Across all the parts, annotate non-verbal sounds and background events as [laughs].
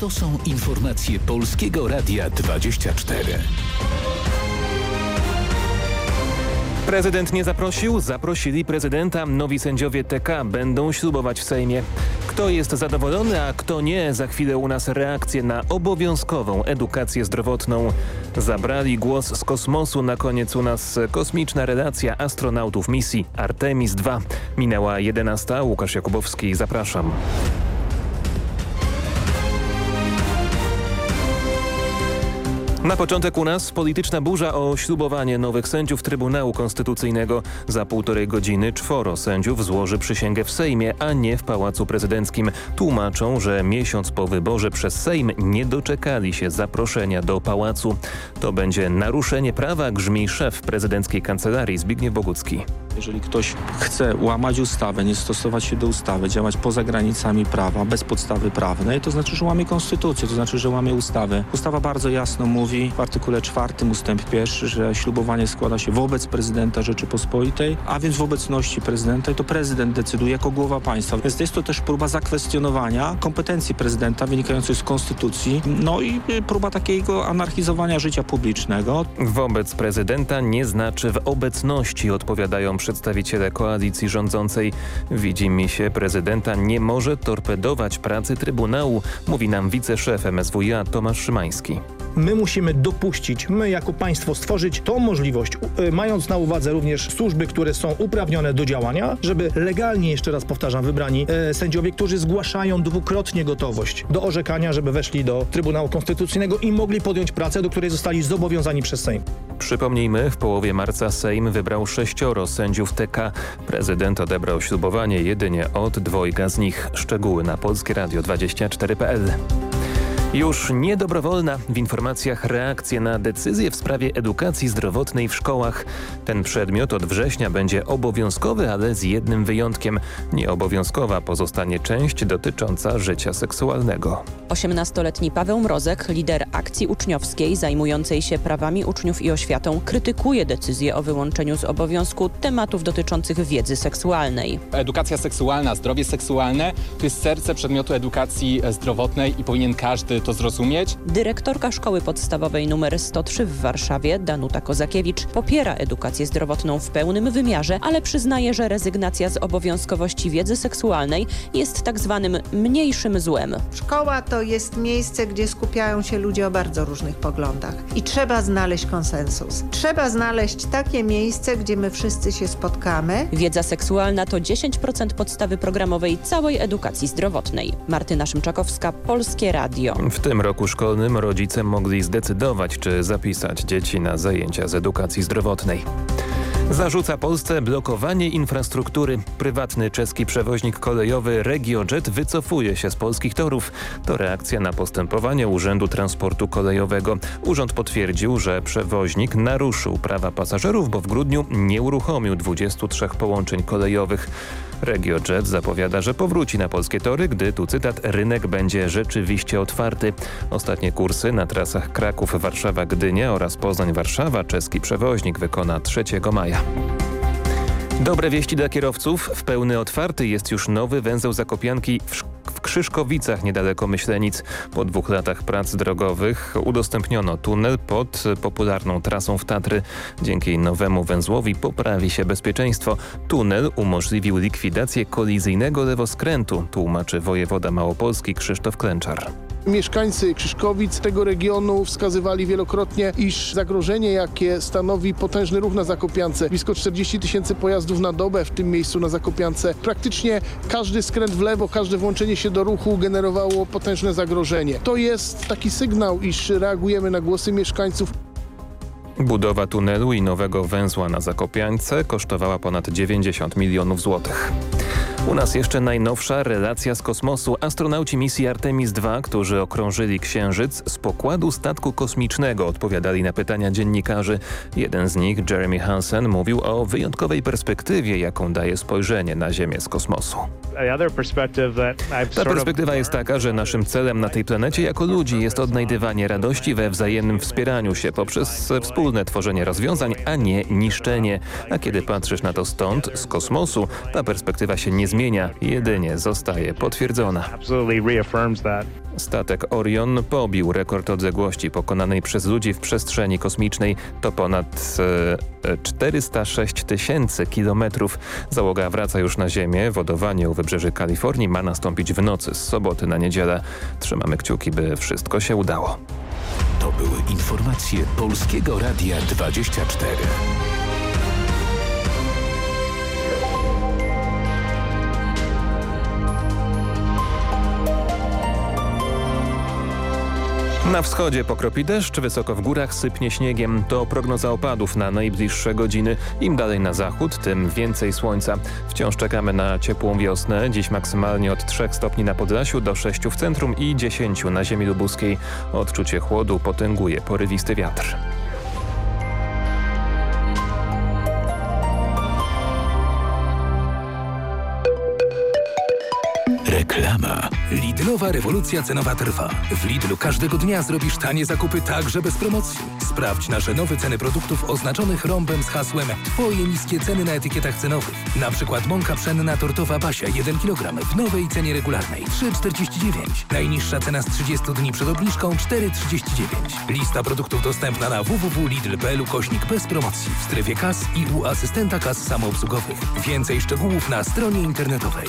To są informacje Polskiego Radia 24. Prezydent nie zaprosił, zaprosili prezydenta. Nowi sędziowie TK będą ślubować w Sejmie. Kto jest zadowolony, a kto nie, za chwilę u nas reakcje na obowiązkową edukację zdrowotną. Zabrali głos z kosmosu, na koniec u nas kosmiczna relacja astronautów misji Artemis II. Minęła 11. Łukasz Jakubowski, zapraszam. Na początek u nas polityczna burza o ślubowanie nowych sędziów Trybunału Konstytucyjnego. Za półtorej godziny czworo sędziów złoży przysięgę w Sejmie, a nie w Pałacu Prezydenckim. Tłumaczą, że miesiąc po wyborze przez Sejm nie doczekali się zaproszenia do Pałacu. To będzie naruszenie prawa, grzmi szef prezydenckiej kancelarii Zbigniew Bogucki. Jeżeli ktoś chce łamać ustawę, nie stosować się do ustawy, działać poza granicami prawa, bez podstawy prawnej, to znaczy, że łamie konstytucję, to znaczy, że łamie ustawę. Ustawa bardzo jasno mówi w artykule 4 ustęp 1, że ślubowanie składa się wobec prezydenta Rzeczypospolitej, a więc w obecności prezydenta i to prezydent decyduje jako głowa państwa. Więc jest to też próba zakwestionowania kompetencji prezydenta wynikającej z konstytucji, no i próba takiego anarchizowania życia publicznego. Wobec prezydenta nie znaczy w obecności, odpowiadają przedstawiciele koalicji rządzącej. Widzi mi się, prezydenta nie może torpedować pracy Trybunału, mówi nam wiceszef MSWiA Tomasz Szymański. My musimy dopuścić, my jako państwo stworzyć tą możliwość, y, mając na uwadze również służby, które są uprawnione do działania, żeby legalnie, jeszcze raz powtarzam, wybrani e, sędziowie, którzy zgłaszają dwukrotnie gotowość do orzekania, żeby weszli do Trybunału Konstytucyjnego i mogli podjąć pracę, do której zostali zobowiązani przez Sejm. Przypomnijmy, w połowie marca Sejm wybrał sześcioro sędziów TK. Prezydent odebrał ślubowanie jedynie od dwojga z nich. Szczegóły na Polskie Radio 24.pl. Już niedobrowolna w informacjach reakcje na decyzje w sprawie edukacji zdrowotnej w szkołach. Ten przedmiot od września będzie obowiązkowy, ale z jednym wyjątkiem. Nieobowiązkowa pozostanie część dotycząca życia seksualnego. 18-letni Paweł Mrozek, lider akcji uczniowskiej zajmującej się prawami uczniów i oświatą, krytykuje decyzję o wyłączeniu z obowiązku tematów dotyczących wiedzy seksualnej. Edukacja seksualna, zdrowie seksualne to jest serce przedmiotu edukacji zdrowotnej i powinien każdy to zrozumieć. Dyrektorka Szkoły Podstawowej nr 103 w Warszawie, Danuta Kozakiewicz, popiera edukację zdrowotną w pełnym wymiarze, ale przyznaje, że rezygnacja z obowiązkowości wiedzy seksualnej jest tak zwanym mniejszym złem. Szkoła to jest miejsce, gdzie skupiają się ludzie o bardzo różnych poglądach i trzeba znaleźć konsensus. Trzeba znaleźć takie miejsce, gdzie my wszyscy się spotkamy. Wiedza seksualna to 10% podstawy programowej całej edukacji zdrowotnej. Martyna Szymczakowska, Polskie Radio. W tym roku szkolnym rodzice mogli zdecydować, czy zapisać dzieci na zajęcia z edukacji zdrowotnej. Zarzuca Polsce blokowanie infrastruktury. Prywatny czeski przewoźnik kolejowy RegioJet wycofuje się z polskich torów. To reakcja na postępowanie Urzędu Transportu Kolejowego. Urząd potwierdził, że przewoźnik naruszył prawa pasażerów, bo w grudniu nie uruchomił 23 połączeń kolejowych. RegioJet zapowiada, że powróci na polskie tory, gdy, tu cytat, rynek będzie rzeczywiście otwarty. Ostatnie kursy na trasach Kraków-Warszawa-Gdynia oraz Poznań-Warszawa czeski przewoźnik wykona 3 maja. Dobre wieści dla kierowców. W pełny otwarty jest już nowy węzeł Zakopianki w, w Krzyszkowicach niedaleko Myślenic. Po dwóch latach prac drogowych udostępniono tunel pod popularną trasą w Tatry. Dzięki nowemu węzłowi poprawi się bezpieczeństwo. Tunel umożliwił likwidację kolizyjnego lewoskrętu, tłumaczy wojewoda małopolski Krzysztof Klęczar. Mieszkańcy Krzyszkowic tego regionu wskazywali wielokrotnie, iż zagrożenie, jakie stanowi potężny ruch na Zakopiance, blisko 40 tysięcy pojazdów na dobę w tym miejscu na Zakopiance, praktycznie każdy skręt w lewo, każde włączenie się do ruchu generowało potężne zagrożenie. To jest taki sygnał, iż reagujemy na głosy mieszkańców. Budowa tunelu i nowego węzła na Zakopiańce kosztowała ponad 90 milionów złotych. U nas jeszcze najnowsza relacja z kosmosu. Astronauci misji Artemis II, którzy okrążyli Księżyc z pokładu statku kosmicznego odpowiadali na pytania dziennikarzy. Jeden z nich, Jeremy Hansen, mówił o wyjątkowej perspektywie, jaką daje spojrzenie na Ziemię z kosmosu. Ta perspektywa jest taka, że naszym celem na tej planecie jako ludzi jest odnajdywanie radości we wzajemnym wspieraniu się poprzez wspólne tworzenie rozwiązań, a nie niszczenie. A kiedy patrzysz na to stąd, z kosmosu, ta perspektywa się nie zmienia zmienia, jedynie zostaje potwierdzona. Statek Orion pobił rekord odległości pokonanej przez ludzi w przestrzeni kosmicznej. To ponad e, 406 tysięcy kilometrów. Załoga wraca już na Ziemię. Wodowanie u wybrzeży Kalifornii ma nastąpić w nocy z soboty na niedzielę. Trzymamy kciuki, by wszystko się udało. To były informacje Polskiego Radia 24. Na wschodzie pokropi deszcz, wysoko w górach sypnie śniegiem. To prognoza opadów na najbliższe godziny. Im dalej na zachód, tym więcej słońca. Wciąż czekamy na ciepłą wiosnę. Dziś maksymalnie od 3 stopni na Podlasiu do 6 w centrum i 10 na ziemi lubuskiej. Odczucie chłodu potęguje porywisty wiatr. Reklama. Lidlowa rewolucja cenowa trwa. W Lidlu każdego dnia zrobisz tanie zakupy także bez promocji. Sprawdź nasze nowe ceny produktów oznaczonych rąbem z hasłem Twoje niskie ceny na etykietach cenowych. Na przykład mąka pszenna tortowa Basia 1 kg w nowej cenie regularnej 3,49. Najniższa cena z 30 dni przed obniżką 4,39. Lista produktów dostępna na www.lidl.pl kośnik bez promocji w strefie kas i u asystenta kas samoobsługowych. Więcej szczegółów na stronie internetowej.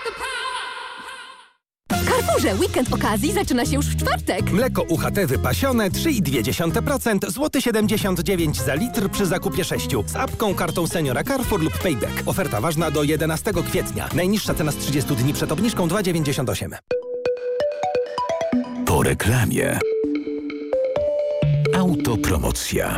Carrefourze weekend okazji zaczyna się już w czwartek. Mleko UHT wypasione 3,2%, złoty 79 za litr przy zakupie 6 z apką, kartą seniora Carrefour lub Payback. Oferta ważna do 11 kwietnia. Najniższa cena z 30 dni przed obniżką 2,98. Po reklamie. Autopromocja.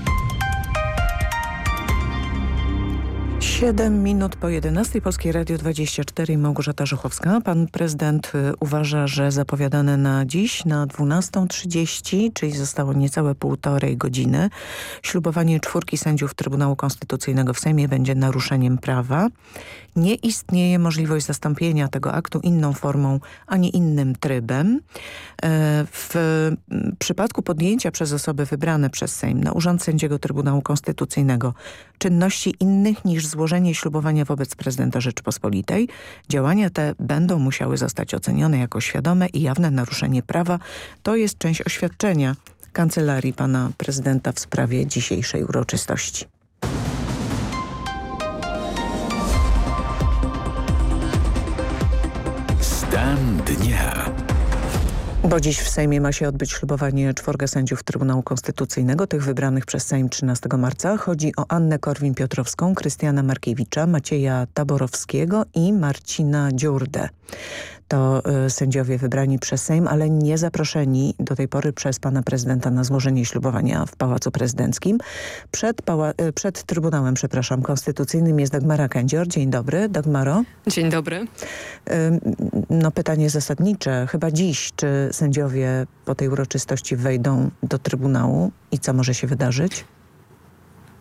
7 minut po 11 Polskie Radio 24 Małgorzata Żuchowska. Pan prezydent y, uważa, że zapowiadane na dziś na 12.30, czyli zostało niecałe półtorej godziny, ślubowanie czwórki sędziów Trybunału Konstytucyjnego w Sejmie będzie naruszeniem prawa. Nie istnieje możliwość zastąpienia tego aktu inną formą ani innym trybem. E, w przypadku podjęcia przez osoby wybrane przez Sejm na urząd sędziego Trybunału Konstytucyjnego czynności innych niż złożenie ślubowania wobec prezydenta Rzeczypospolitej, działania te będą musiały zostać ocenione jako świadome i jawne naruszenie prawa. To jest część oświadczenia kancelarii pana prezydenta w sprawie dzisiejszej uroczystości. Stan dnia. Bo dziś w Sejmie ma się odbyć ślubowanie czworga sędziów Trybunału Konstytucyjnego, tych wybranych przez Sejm 13 marca. Chodzi o Annę Korwin-Piotrowską, Krystiana Markiewicza, Macieja Taborowskiego i Marcina Dziurdę. To y, sędziowie wybrani przez Sejm, ale nie zaproszeni do tej pory przez pana prezydenta na złożenie ślubowania w Pałacu Prezydenckim. Przed, pała y, przed Trybunałem, przepraszam, Konstytucyjnym jest Dagmara Kędzior. Dzień dobry, Dagmaro. Dzień dobry. No pytanie zasadnicze, chyba dziś, czy sędziowie po tej uroczystości wejdą do Trybunału i co może się wydarzyć?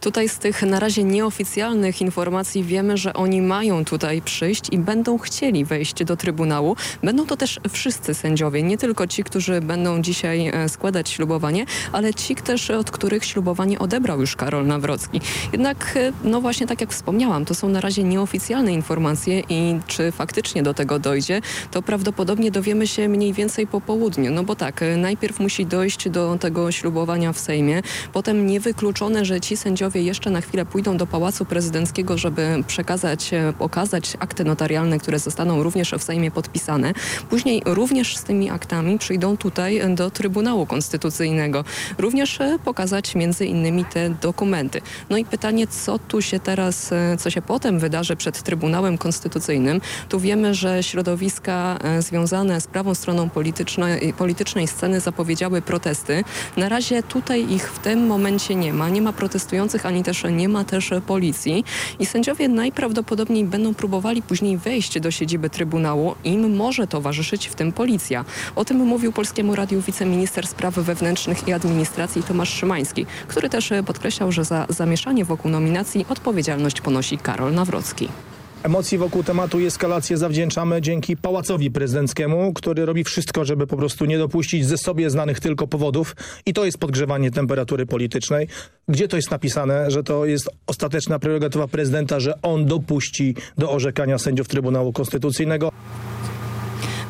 Tutaj z tych na razie nieoficjalnych informacji wiemy, że oni mają tutaj przyjść i będą chcieli wejść do Trybunału. Będą to też wszyscy sędziowie, nie tylko ci, którzy będą dzisiaj e, składać ślubowanie, ale ci też, od których ślubowanie odebrał już Karol Nawrocki. Jednak, e, no właśnie tak jak wspomniałam, to są na razie nieoficjalne informacje i czy faktycznie do tego dojdzie, to prawdopodobnie dowiemy się mniej więcej po południu. No bo tak, e, najpierw musi dojść do tego ślubowania w Sejmie, potem niewykluczone, że ci sędziowie sędziowie jeszcze na chwilę pójdą do Pałacu Prezydenckiego, żeby przekazać, pokazać akty notarialne, które zostaną również w Sejmie podpisane. Później również z tymi aktami przyjdą tutaj do Trybunału Konstytucyjnego. Również pokazać między innymi te dokumenty. No i pytanie, co tu się teraz, co się potem wydarzy przed Trybunałem Konstytucyjnym. Tu wiemy, że środowiska związane z prawą stroną politycznej, politycznej sceny zapowiedziały protesty. Na razie tutaj ich w tym momencie nie ma. Nie ma protestujących, ani też nie ma też policji. I sędziowie najprawdopodobniej będą próbowali później wejść do siedziby Trybunału. Im może towarzyszyć w tym policja. O tym mówił Polskiemu Radiu wiceminister spraw wewnętrznych i administracji Tomasz Szymański, który też podkreślał, że za zamieszanie wokół nominacji odpowiedzialność ponosi Karol Nawrocki. Emocji wokół tematu i eskalację zawdzięczamy dzięki Pałacowi Prezydenckiemu, który robi wszystko, żeby po prostu nie dopuścić ze sobie znanych tylko powodów i to jest podgrzewanie temperatury politycznej. Gdzie to jest napisane, że to jest ostateczna prerogatywa prezydenta, że on dopuści do orzekania sędziów Trybunału Konstytucyjnego?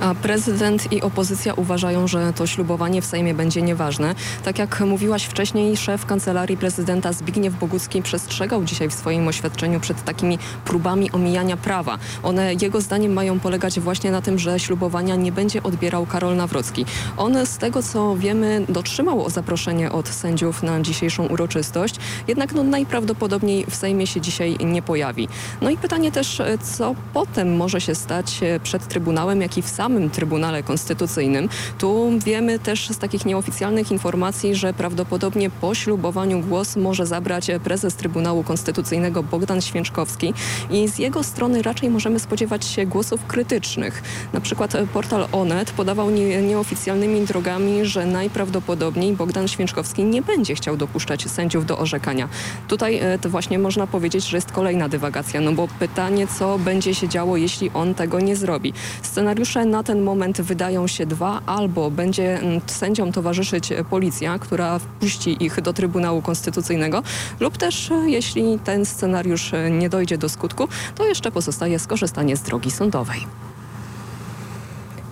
A prezydent i opozycja uważają, że to ślubowanie w Sejmie będzie nieważne. Tak jak mówiłaś wcześniej, szef Kancelarii Prezydenta Zbigniew Bogucki przestrzegał dzisiaj w swoim oświadczeniu przed takimi próbami omijania prawa. One jego zdaniem mają polegać właśnie na tym, że ślubowania nie będzie odbierał Karol Nawrocki. On z tego co wiemy dotrzymał zaproszenie od sędziów na dzisiejszą uroczystość, jednak no, najprawdopodobniej w Sejmie się dzisiaj nie pojawi. No i pytanie też, co potem może się stać przed Trybunałem, jak i w samym samym Trybunale Konstytucyjnym. Tu wiemy też z takich nieoficjalnych informacji, że prawdopodobnie po ślubowaniu głos może zabrać prezes Trybunału Konstytucyjnego Bogdan Święczkowski i z jego strony raczej możemy spodziewać się głosów krytycznych. Na przykład portal Onet podawał nie, nieoficjalnymi drogami, że najprawdopodobniej Bogdan Święczkowski nie będzie chciał dopuszczać sędziów do orzekania. Tutaj e, to właśnie można powiedzieć, że jest kolejna dywagacja, no bo pytanie, co będzie się działo, jeśli on tego nie zrobi. Scenariusze na na ten moment wydają się dwa. Albo będzie mm, sędziom towarzyszyć policja, która wpuści ich do Trybunału Konstytucyjnego, lub też e, jeśli ten scenariusz e, nie dojdzie do skutku, to jeszcze pozostaje skorzystanie z drogi sądowej.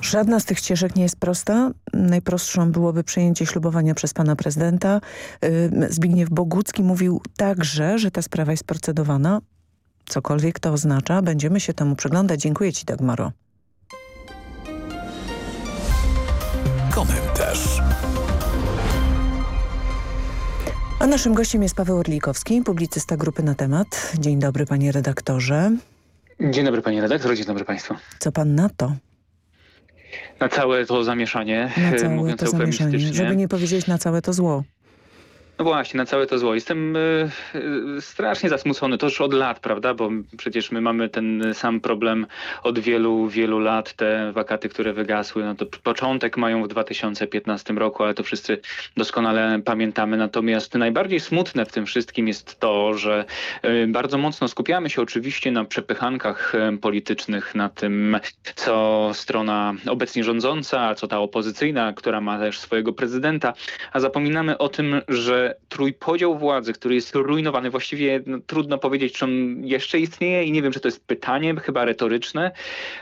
Żadna z tych ścieżek nie jest prosta. Najprostszą byłoby przejęcie ślubowania przez pana prezydenta. Zbigniew Bogucki mówił także, że ta sprawa jest procedowana. Cokolwiek to oznacza, będziemy się temu przyglądać. Dziękuję ci, Dagmaro. Komentarz. A naszym gościem jest Paweł Orlikowski, publicysta grupy na temat. Dzień dobry panie redaktorze. Dzień dobry panie redaktorze, dzień dobry państwu. Co pan na to? Na całe to zamieszanie. Na całe [laughs] to zamieszanie, żeby nie powiedzieć na całe to zło. No właśnie, na całe to zło. Jestem y, y, strasznie zasmucony, to już od lat, prawda, bo przecież my mamy ten sam problem od wielu, wielu lat. Te wakaty, które wygasły, no to początek mają w 2015 roku, ale to wszyscy doskonale pamiętamy. Natomiast najbardziej smutne w tym wszystkim jest to, że y, bardzo mocno skupiamy się oczywiście na przepychankach politycznych, na tym, co strona obecnie rządząca, co ta opozycyjna, która ma też swojego prezydenta, a zapominamy o tym, że trójpodział władzy, który jest rujnowany, właściwie no, trudno powiedzieć, czy on jeszcze istnieje i nie wiem, czy to jest pytanie, chyba retoryczne,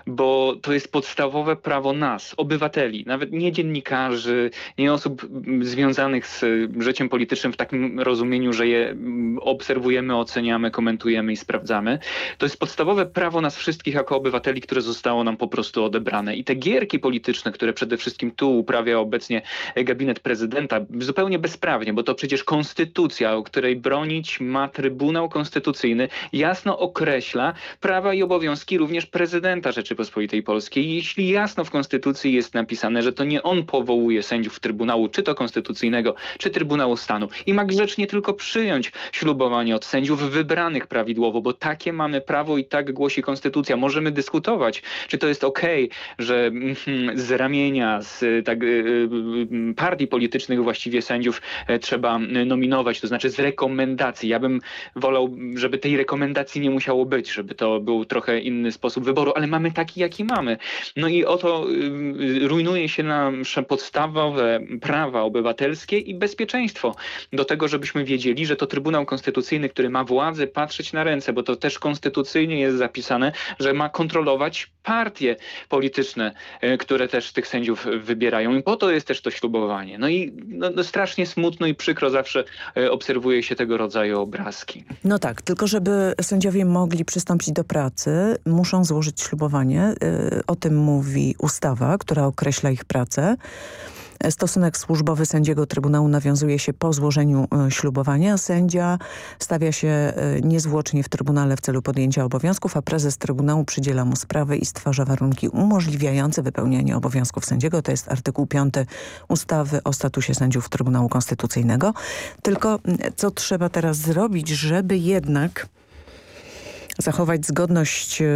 bo to jest podstawowe prawo nas, obywateli, nawet nie dziennikarzy, nie osób związanych z życiem politycznym w takim rozumieniu, że je obserwujemy, oceniamy, komentujemy i sprawdzamy. To jest podstawowe prawo nas wszystkich jako obywateli, które zostało nam po prostu odebrane. I te gierki polityczne, które przede wszystkim tu uprawia obecnie gabinet prezydenta, zupełnie bezprawnie, bo to przecież przecież konstytucja, o której bronić ma Trybunał Konstytucyjny, jasno określa prawa i obowiązki również prezydenta Rzeczypospolitej Polskiej. Jeśli jasno w konstytucji jest napisane, że to nie on powołuje sędziów Trybunału, czy to Konstytucyjnego, czy Trybunału Stanu i ma grzecznie tylko przyjąć ślubowanie od sędziów wybranych prawidłowo, bo takie mamy prawo i tak głosi konstytucja. Możemy dyskutować, czy to jest ok, że mm, z ramienia z tak, y, y, partii politycznych właściwie sędziów e, trzeba nominować, to znaczy z rekomendacji. Ja bym wolał, żeby tej rekomendacji nie musiało być, żeby to był trochę inny sposób wyboru, ale mamy taki, jaki mamy. No i oto y, rujnuje się nasze podstawowe prawa obywatelskie i bezpieczeństwo do tego, żebyśmy wiedzieli, że to Trybunał Konstytucyjny, który ma władzę patrzeć na ręce, bo to też konstytucyjnie jest zapisane, że ma kontrolować partie polityczne, y, które też tych sędziów wybierają i po to jest też to ślubowanie. No i no, no strasznie smutno i przykro zawsze obserwuje się tego rodzaju obrazki. No tak, tylko żeby sędziowie mogli przystąpić do pracy, muszą złożyć ślubowanie. O tym mówi ustawa, która określa ich pracę. Stosunek służbowy sędziego Trybunału nawiązuje się po złożeniu e, ślubowania. Sędzia stawia się e, niezwłocznie w Trybunale w celu podjęcia obowiązków, a prezes Trybunału przydziela mu sprawę i stwarza warunki umożliwiające wypełnianie obowiązków sędziego. To jest artykuł 5 ustawy o statusie sędziów Trybunału Konstytucyjnego. Tylko co trzeba teraz zrobić, żeby jednak zachować zgodność e,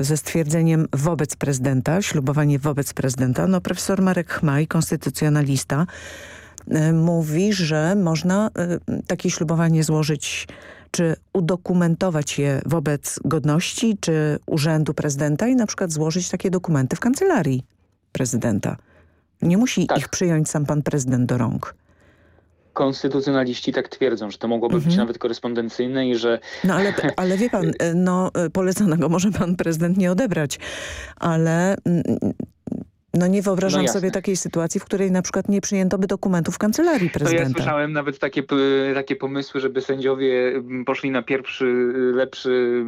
ze stwierdzeniem wobec prezydenta, ślubowanie wobec prezydenta. No profesor Marek Chmaj, konstytucjonalista, e, mówi, że można e, takie ślubowanie złożyć czy udokumentować je wobec godności czy urzędu prezydenta i na przykład złożyć takie dokumenty w kancelarii prezydenta. Nie musi tak. ich przyjąć sam pan prezydent do rąk konstytucjonaliści tak twierdzą, że to mogłoby mhm. być nawet korespondencyjne i że... No ale, [laughs] ale wie pan, no poleconego może pan prezydent nie odebrać, ale mm, no nie wyobrażam no sobie takiej sytuacji, w której na przykład nie przyjęto by dokumentów w kancelarii prezydenta. To ja słyszałem nawet takie, takie pomysły, żeby sędziowie poszli na pierwszy lepszy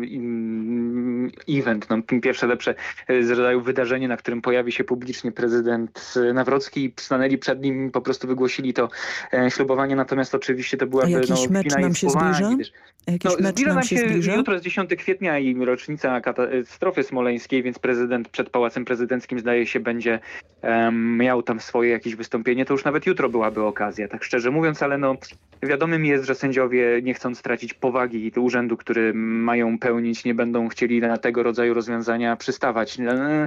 event, no, pierwsze lepsze e, z rodzaju wydarzenie, na którym pojawi się publicznie prezydent Nawrocki i stanęli przed nim po prostu wygłosili to e, ślubowanie, natomiast oczywiście to byłaby... A jakiś no, mecz nam się zbliża? Jakiś no, mecz nam się, zbliża? Jutro jest 10 kwietnia i rocznica katastrofy smoleńskiej, więc prezydent przed Pałacem Prezydenckim zdaje się będzie um, miał tam swoje jakieś wystąpienie, to już nawet jutro byłaby okazja, tak szczerze mówiąc, ale no wiadomym jest, że sędziowie nie chcąc stracić powagi urzędu, który mają pełnić, nie będą chcieli na tego rodzaju rozwiązania przystawać.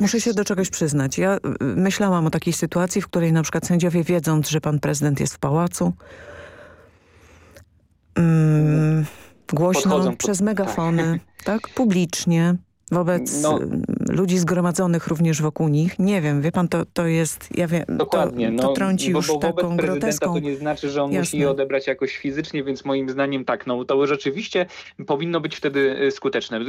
Muszę się do czegoś przyznać. Ja y, myślałam o takiej sytuacji, w której na przykład sędziowie wiedząc, że pan prezydent jest w pałacu, mm, głośno Podchodzą przez megafony, tak, [laughs] tak publicznie wobec no, ludzi zgromadzonych również wokół nich. Nie wiem, wie pan, to, to jest, ja wiem, Dokładnie, to, to no, trąci już bo, bo taką groteską... to nie znaczy, że on Jasne. musi je odebrać jakoś fizycznie, więc moim zdaniem tak, no to rzeczywiście powinno być wtedy y, skuteczne.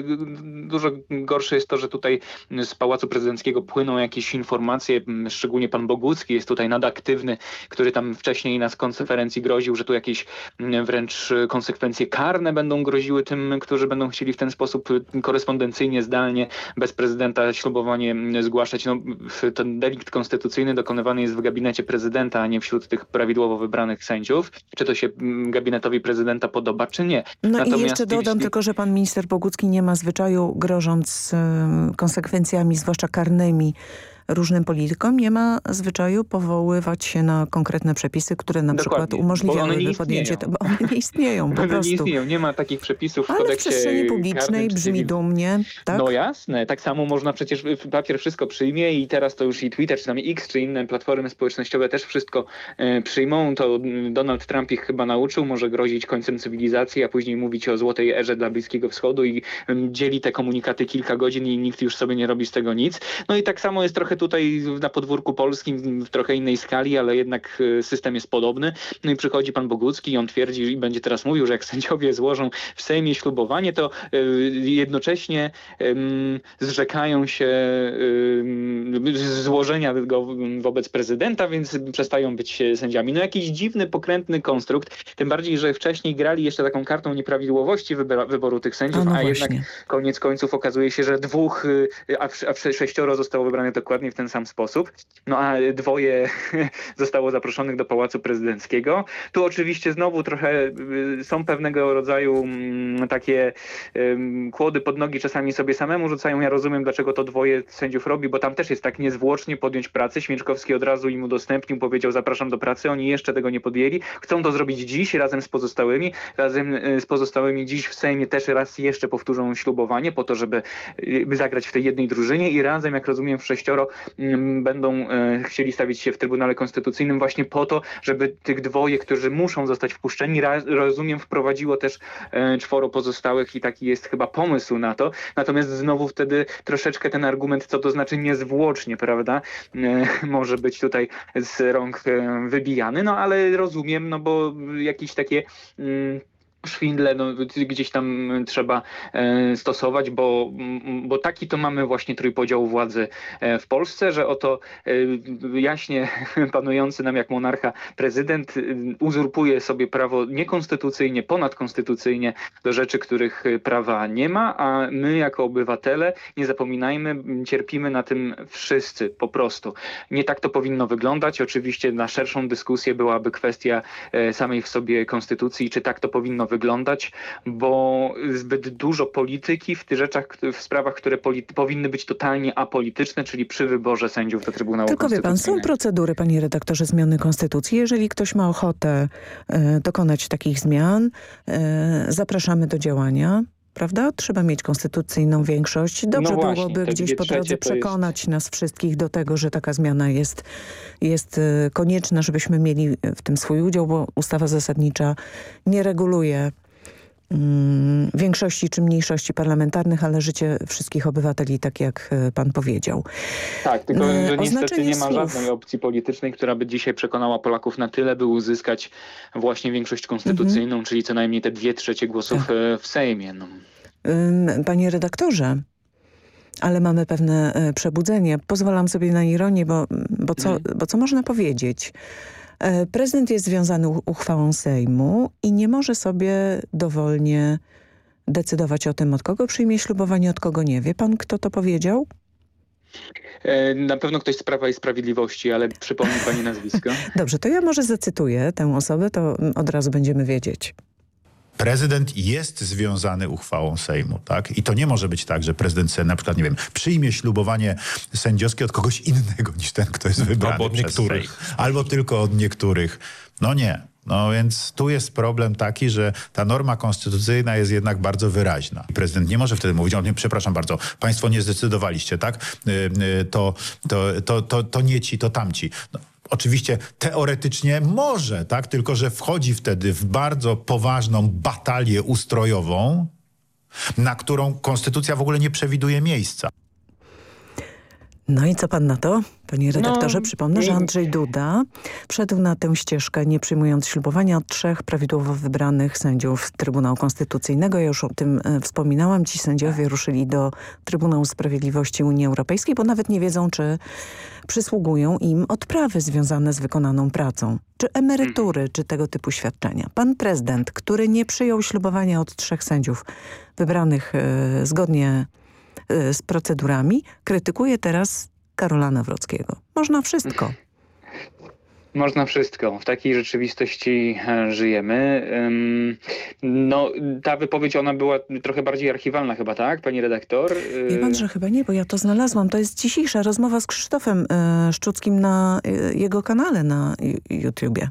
Dużo gorsze jest to, że tutaj z Pałacu Prezydenckiego płyną jakieś informacje, szczególnie pan Bogucki jest tutaj nadaktywny, który tam wcześniej na konferencji groził, że tu jakieś wręcz konsekwencje karne będą groziły tym, którzy będą chcieli w ten sposób korespondencyjnie zdalnie bez prezydenta ślubowanie zgłaszać. No, ten delikt konstytucyjny dokonywany jest w gabinecie prezydenta, a nie wśród tych prawidłowo wybranych sędziów. Czy to się gabinetowi prezydenta podoba, czy nie. No Natomiast i jeszcze dodam tylko, że pan minister Bogucki nie ma zwyczaju, grożąc konsekwencjami, zwłaszcza karnymi, różnym politykom nie ma zwyczaju powoływać się na konkretne przepisy, które na Dokładnie, przykład umożliwiałyby podjęcie... Bo one nie istnieją po [laughs] one prostu. nie istnieją, nie ma takich przepisów w Ale kodeksie w przestrzeni publicznej brzmi dumnie, tak? No jasne, tak samo można przecież, papier wszystko przyjmie i teraz to już i Twitter, czy tam X, czy inne platformy społecznościowe też wszystko e, przyjmą. To Donald Trump ich chyba nauczył, może grozić końcem cywilizacji, a później mówić o złotej erze dla Bliskiego Wschodu i dzieli te komunikaty kilka godzin i nikt już sobie nie robi z tego nic. No i tak samo jest trochę tutaj na podwórku polskim w trochę innej skali, ale jednak e, system jest podobny. No i przychodzi pan Bogucki i on twierdzi i będzie teraz mówił, że jak [laughs] sędziowie złożą w Sejmie ślubowanie, to e, jednocześnie zrzekają się złożenia go wobec prezydenta, więc przestają być sędziami. No jakiś dziwny, pokrętny konstrukt, tym bardziej, że wcześniej grali jeszcze taką kartą nieprawidłowości wyboru tych sędziów, no a jednak koniec końców okazuje się, że dwóch, a, a sześcioro zostało wybrane dokładnie w ten sam sposób. No a dwoje [laughs] zostało zaproszonych do Pałacu Prezydenckiego. Tu oczywiście znowu trochę y, są pewnego rodzaju mm, takie kłody pod nogi czasami sobie samemu rzucają. Ja rozumiem, dlaczego to dwoje sędziów robi, bo tam też jest tak niezwłocznie podjąć pracę. Śmieszkowski od razu im udostępnił, powiedział zapraszam do pracy. Oni jeszcze tego nie podjęli. Chcą to zrobić dziś razem z pozostałymi. Razem y, z pozostałymi dziś w Sejmie też raz jeszcze powtórzą ślubowanie po to, żeby by zagrać w tej jednej drużynie i razem, jak rozumiem, w sześcioro będą e, chcieli stawić się w Trybunale Konstytucyjnym właśnie po to, żeby tych dwoje, którzy muszą zostać wpuszczeni, rozumiem, wprowadziło też e, czworo pozostałych i taki jest chyba pomysł na to. Natomiast znowu wtedy troszeczkę ten argument, co to znaczy niezwłocznie, prawda, e, [laughs] może być tutaj z rąk wybijany, no ale rozumiem, no bo jakieś takie... Mm, szwindle no, gdzieś tam trzeba e, stosować, bo, bo taki to mamy właśnie trójpodział władzy e, w Polsce, że oto e, jaśnie [laughs] panujący nam jak monarcha prezydent uzurpuje sobie prawo niekonstytucyjnie, ponadkonstytucyjnie do rzeczy, których prawa nie ma, a my jako obywatele, nie zapominajmy, cierpimy na tym wszyscy po prostu. Nie tak to powinno wyglądać. Oczywiście na szerszą dyskusję byłaby kwestia samej w sobie konstytucji, czy tak to powinno wyglądać, bo zbyt dużo polityki w tych rzeczach, w sprawach, które powinny być totalnie apolityczne, czyli przy wyborze sędziów do Trybunału Tylko wie pan, są procedury, panie redaktorze, zmiany konstytucji. Jeżeli ktoś ma ochotę e, dokonać takich zmian, e, zapraszamy do działania prawda? Trzeba mieć konstytucyjną większość. Dobrze no właśnie, byłoby gdzieś po drodze przekonać jest... nas wszystkich do tego, że taka zmiana jest, jest e, konieczna, żebyśmy mieli w tym swój udział, bo ustawa zasadnicza nie reguluje mm, większości czy mniejszości parlamentarnych, ale życie wszystkich obywateli, tak jak e, pan powiedział. Tak, tylko że e, niestety nie ma słów. żadnej opcji politycznej, która by dzisiaj przekonała Polaków na tyle, by uzyskać właśnie większość konstytucyjną, mhm. czyli co najmniej te dwie trzecie głosów tak. W Sejmie. No. Panie redaktorze, ale mamy pewne przebudzenie. Pozwalam sobie na ironię, bo, bo, co, mhm. bo co można powiedzieć? E, prezydent jest związany uchwałą Sejmu i nie może sobie dowolnie decydować o tym, od kogo przyjmie ślubowanie, od kogo nie. Wie pan, kto to powiedział? E, na pewno ktoś z Prawa i Sprawiedliwości, ale przypomni pani nazwisko. [laughs] Dobrze, to ja może zacytuję tę osobę, to od razu będziemy wiedzieć prezydent jest związany uchwałą Sejmu, tak? I to nie może być tak, że prezydent na przykład, nie wiem, przyjmie ślubowanie sędziowskie od kogoś innego niż ten, kto jest wybrany Albo od niektórych. Sejm. Albo tylko od niektórych. No nie. No więc tu jest problem taki, że ta norma konstytucyjna jest jednak bardzo wyraźna. Prezydent nie może wtedy mówić, o nie, przepraszam bardzo, państwo nie zdecydowaliście, tak? To, to, to, to, to nie ci, to tamci. No, Oczywiście teoretycznie może, tak? Tylko, że wchodzi wtedy w bardzo poważną batalię ustrojową, na którą konstytucja w ogóle nie przewiduje miejsca. No i co pan na to, panie redaktorze? No, Przypomnę, że Andrzej Duda wszedł na tę ścieżkę, nie przyjmując ślubowania od trzech prawidłowo wybranych sędziów Trybunału Konstytucyjnego. Ja już o tym e, wspominałam. Ci sędziowie ruszyli do Trybunału Sprawiedliwości Unii Europejskiej, bo nawet nie wiedzą, czy przysługują im odprawy związane z wykonaną pracą, czy emerytury, czy tego typu świadczenia. Pan prezydent, który nie przyjął ślubowania od trzech sędziów wybranych e, zgodnie Y, z procedurami, krytykuje teraz Karola Nawrockiego. Można wszystko. Można wszystko. W takiej rzeczywistości e, żyjemy. No, ta wypowiedź, ona była trochę bardziej archiwalna chyba, tak, pani redaktor? Wie pan, że chyba nie, bo ja to znalazłam. To jest dzisiejsza rozmowa z Krzysztofem e, Szczuckim na e, jego kanale na YouTubie.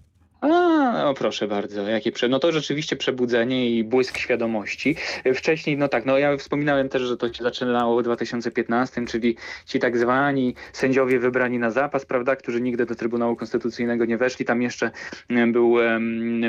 No proszę bardzo, jakie prze... No to rzeczywiście przebudzenie i błysk świadomości. Wcześniej, no tak, no ja wspominałem też, że to się zaczynało w 2015, czyli ci tak zwani sędziowie wybrani na zapas, prawda, którzy nigdy do Trybunału Konstytucyjnego nie weszli. Tam jeszcze był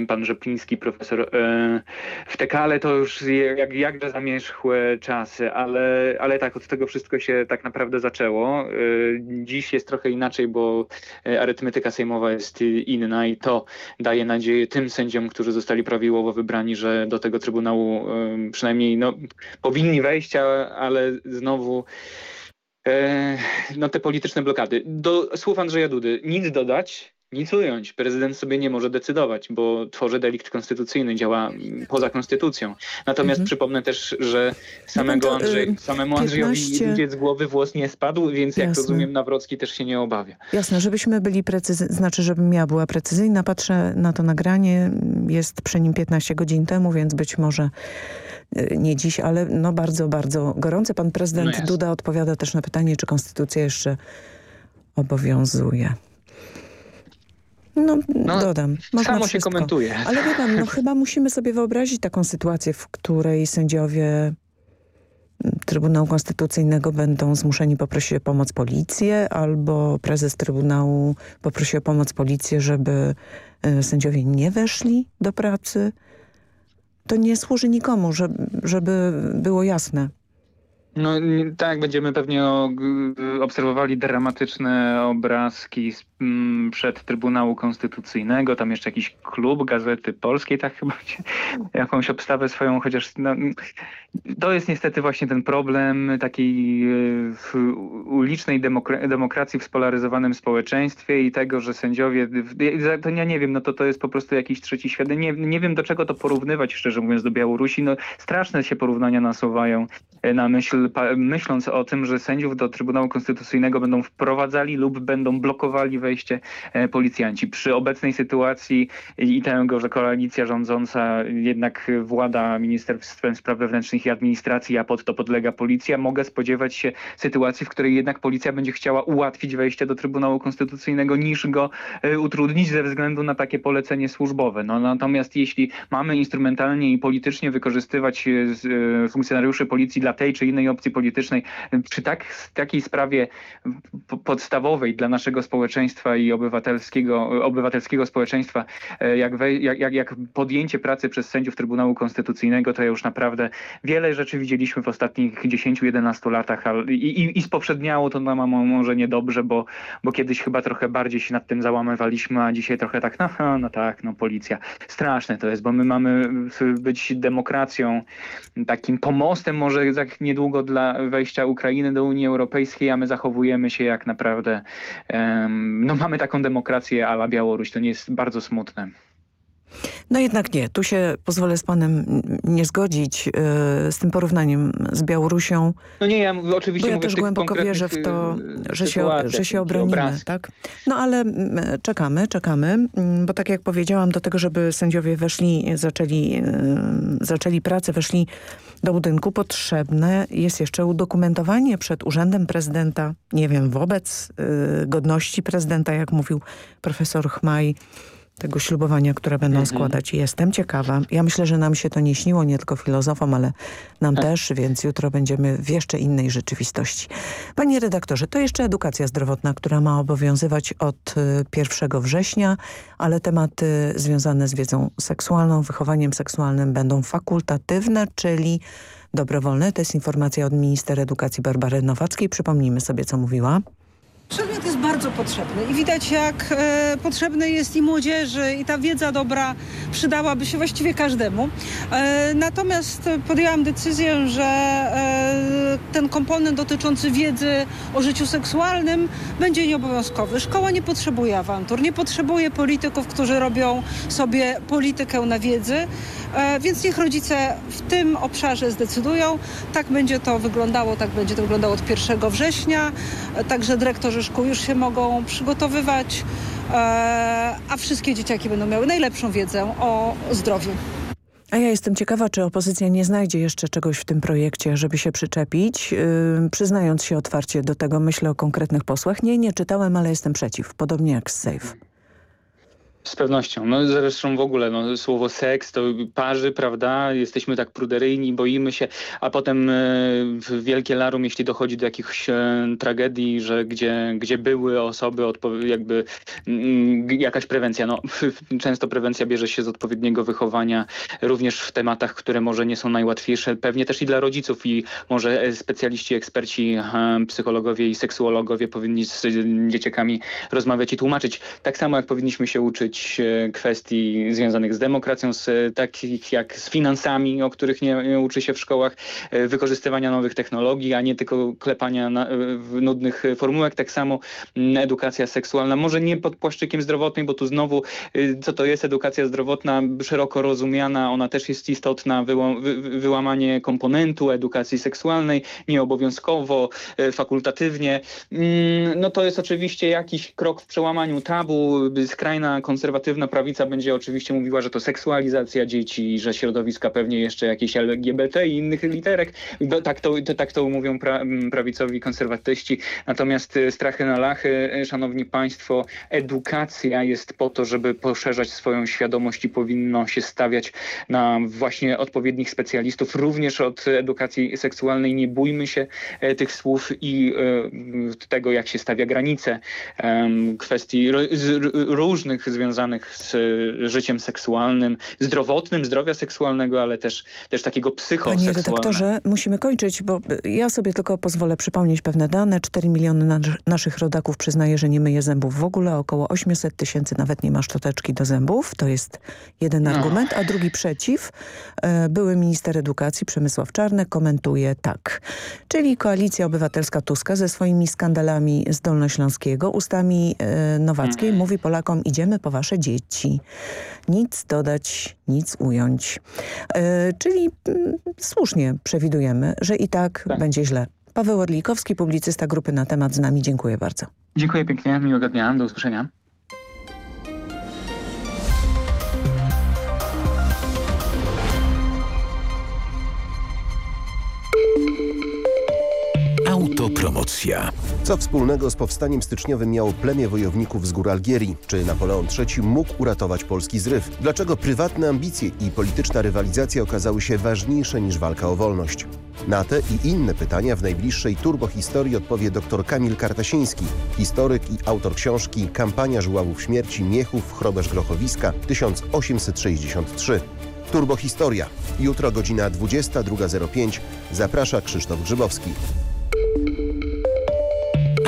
pan Rzepliński, profesor um, w Tekale, to już jak, jakże zamierzchłe czasy, ale, ale tak, od tego wszystko się tak naprawdę zaczęło. E, dziś jest trochę inaczej, bo e, arytmetyka sejmowa jest inna i to daje nadzieję tym sędziom, którzy zostali prawidłowo wybrani, że do tego Trybunału przynajmniej no, powinni wejść, ale znowu e, no, te polityczne blokady. Do słów Andrzeja Dudy nic dodać, nic ująć. Prezydent sobie nie może decydować, bo tworzy delikt konstytucyjny, działa poza konstytucją. Natomiast mhm. przypomnę też, że samego no to, Andrzej, y, samemu 15... Andrzejowi ludzie z głowy włos nie spadł, więc jak Jasne. rozumiem Nawrocki też się nie obawia. Jasne, żebyśmy byli precyzyjni, znaczy żebym ja była precyzyjna, patrzę na to nagranie, jest przy nim 15 godzin temu, więc być może y, nie dziś, ale no bardzo, bardzo gorące. Pan prezydent no Duda odpowiada też na pytanie, czy konstytucja jeszcze obowiązuje. No, no dodam. Można samo wszystko. się komentuje. Ale wie pan, no chyba musimy sobie wyobrazić taką sytuację, w której sędziowie Trybunału Konstytucyjnego będą zmuszeni poprosić o pomoc policję albo prezes Trybunału poprosi o pomoc policję, żeby e, sędziowie nie weszli do pracy. To nie służy nikomu, żeby było jasne. No tak, będziemy pewnie obserwowali dramatyczne obrazki mm, przed Trybunału Konstytucyjnego, tam jeszcze jakiś klub Gazety Polskiej, tak chyba [laughs] jakąś obstawę swoją, chociaż no, to jest niestety właśnie ten problem takiej e, ulicznej demokra demokracji w spolaryzowanym społeczeństwie i tego, że sędziowie, to ja nie wiem, no to to jest po prostu jakiś trzeci świat. Nie, nie wiem do czego to porównywać, szczerze mówiąc, do Białorusi. No straszne się porównania nasuwają e, na myśl, myśląc o tym, że sędziów do Trybunału Konstytucyjnego będą wprowadzali lub będą blokowali wejście e, policjanci. Przy obecnej sytuacji i tego, że koalicja rządząca jednak włada Ministerstwem Spraw Wewnętrznych i Administracji, a pod to podlega policja, mogę spodziewać się sytuacji, w której jednak policja będzie chciała ułatwić wejście do Trybunału Konstytucyjnego niż go e, utrudnić ze względu na takie polecenie służbowe. No, natomiast jeśli mamy instrumentalnie i politycznie wykorzystywać funkcjonariuszy policji dla tej czy innej opcji politycznej przy tak, takiej sprawie podstawowej dla naszego społeczeństwa i obywatelskiego, obywatelskiego społeczeństwa, e, jak, we, jak, jak podjęcie pracy przez sędziów Trybunału Konstytucyjnego, to ja już naprawdę wiele rzeczy widzieliśmy w ostatnich 10-11 latach i, i, i spowszedniało to nam może niedobrze, bo, bo kiedyś chyba trochę bardziej się nad tym załamywaliśmy, a dzisiaj trochę tak, no, no tak, no policja. Straszne to jest, bo my mamy być demokracją, takim pomostem może tak niedługo dla wejścia Ukrainy do Unii Europejskiej, a my zachowujemy się jak naprawdę, um, no mamy taką demokrację ala Białoruś. To nie jest bardzo smutne. No jednak nie. Tu się pozwolę z panem nie zgodzić yy, z tym porównaniem z Białorusią. No nie, ja oczywiście Bo ja też głęboko wierzę w to, y, że się, że się obronimy. Tak? No ale czekamy, czekamy, bo tak jak powiedziałam, do tego, żeby sędziowie weszli, zaczęli, yy, zaczęli pracę, weszli do budynku, potrzebne jest jeszcze udokumentowanie przed Urzędem Prezydenta, nie wiem, wobec yy, godności prezydenta, jak mówił profesor Chmaj, tego ślubowania, które będą -hmm. składać. Jestem ciekawa. Ja myślę, że nam się to nie śniło, nie tylko filozofom, ale nam tak. też, więc jutro będziemy w jeszcze innej rzeczywistości. Panie redaktorze, to jeszcze edukacja zdrowotna, która ma obowiązywać od 1 y, września, ale tematy związane z wiedzą seksualną, wychowaniem seksualnym będą fakultatywne, czyli dobrowolne. To jest informacja od minister edukacji Barbary Nowackiej. Przypomnijmy sobie, co mówiła. Przedmiot jest bardzo potrzebny i widać jak e, potrzebny jest i młodzieży i ta wiedza dobra przydałaby się właściwie każdemu. E, natomiast podjęłam decyzję, że e, ten komponent dotyczący wiedzy o życiu seksualnym będzie nieobowiązkowy. Szkoła nie potrzebuje awantur, nie potrzebuje polityków, którzy robią sobie politykę na wiedzy, e, więc niech rodzice w tym obszarze zdecydują. Tak będzie to wyglądało, tak będzie to wyglądało od 1 września. E, także dyrektorzy szkół już się mogą przygotowywać, e, a wszystkie dzieciaki będą miały najlepszą wiedzę o zdrowiu. A ja jestem ciekawa, czy opozycja nie znajdzie jeszcze czegoś w tym projekcie, żeby się przyczepić, yy, przyznając się otwarcie do tego, myślę o konkretnych posłach. Nie, nie czytałem, ale jestem przeciw, podobnie jak z SAFE. Z pewnością. No zresztą w ogóle no, słowo seks to parzy, prawda? Jesteśmy tak pruderyjni, boimy się, a potem e, w wielkie larum, jeśli dochodzi do jakichś e, tragedii, że gdzie, gdzie były osoby, jakby mm, jakaś prewencja. No, [laughs] często prewencja bierze się z odpowiedniego wychowania, również w tematach, które może nie są najłatwiejsze, pewnie też i dla rodziców i może specjaliści, eksperci, e, psychologowie i seksuologowie powinni z dzieciakami rozmawiać i tłumaczyć. Tak samo jak powinniśmy się uczyć kwestii związanych z demokracją, z takich jak z finansami, o których nie, nie uczy się w szkołach, e, wykorzystywania nowych technologii, a nie tylko klepania na, e, nudnych formułek. Tak samo mm, edukacja seksualna, może nie pod płaszczykiem zdrowotnej, bo tu znowu e, co to jest edukacja zdrowotna, szeroko rozumiana, ona też jest istotna, wyłamanie komponentu edukacji seksualnej, nieobowiązkowo, fakultatywnie. Mm, no to jest oczywiście jakiś krok w przełamaniu tabu, skrajna konserwacja konserwatywna prawica będzie oczywiście mówiła, że to seksualizacja dzieci, że środowiska pewnie jeszcze jakieś LGBT i innych literek. Tak to, to tak to mówią pra, prawicowi konserwatyści. Natomiast y, strachy na lachy, y, szanowni państwo, edukacja jest po to, żeby poszerzać swoją świadomość i powinno się stawiać na właśnie odpowiednich specjalistów, również od edukacji seksualnej. Nie bójmy się e, tych słów i e, tego, jak się stawia granice kwestii różnych związanych związanych z życiem seksualnym, zdrowotnym, zdrowia seksualnego, ale też, też takiego psychoseksualnego. Panie redaktorze, musimy kończyć, bo ja sobie tylko pozwolę przypomnieć pewne dane. 4 miliony na naszych rodaków przyznaje, że nie myje zębów w ogóle. Około 800 tysięcy nawet nie ma szczoteczki do zębów. To jest jeden no. argument, a drugi przeciw. E, były minister edukacji Przemysław Czarnek komentuje tak. Czyli Koalicja Obywatelska Tuska ze swoimi skandalami z Dolnośląskiego ustami e, Nowackiej hmm. mówi Polakom idziemy po wasze dzieci. Nic dodać, nic ująć. E, czyli mm, słusznie przewidujemy, że i tak, tak. będzie źle. Paweł Orlikowski, publicysta grupy na temat z nami. Dziękuję bardzo. Dziękuję pięknie, miłego dnia, do usłyszenia. Autopromocja. Co wspólnego z powstaniem styczniowym miało plemię wojowników z gór Algierii? Czy Napoleon III mógł uratować polski zryw? Dlaczego prywatne ambicje i polityczna rywalizacja okazały się ważniejsze niż walka o wolność? Na te i inne pytania w najbliższej turbohistorii odpowie dr Kamil Kartasiński, historyk i autor książki Kampania Żuławów Śmierci Miechów Chrobesz Grochowiska 1863. Turbohistoria. Jutro godzina 22.05. Zaprasza Krzysztof Grzybowski.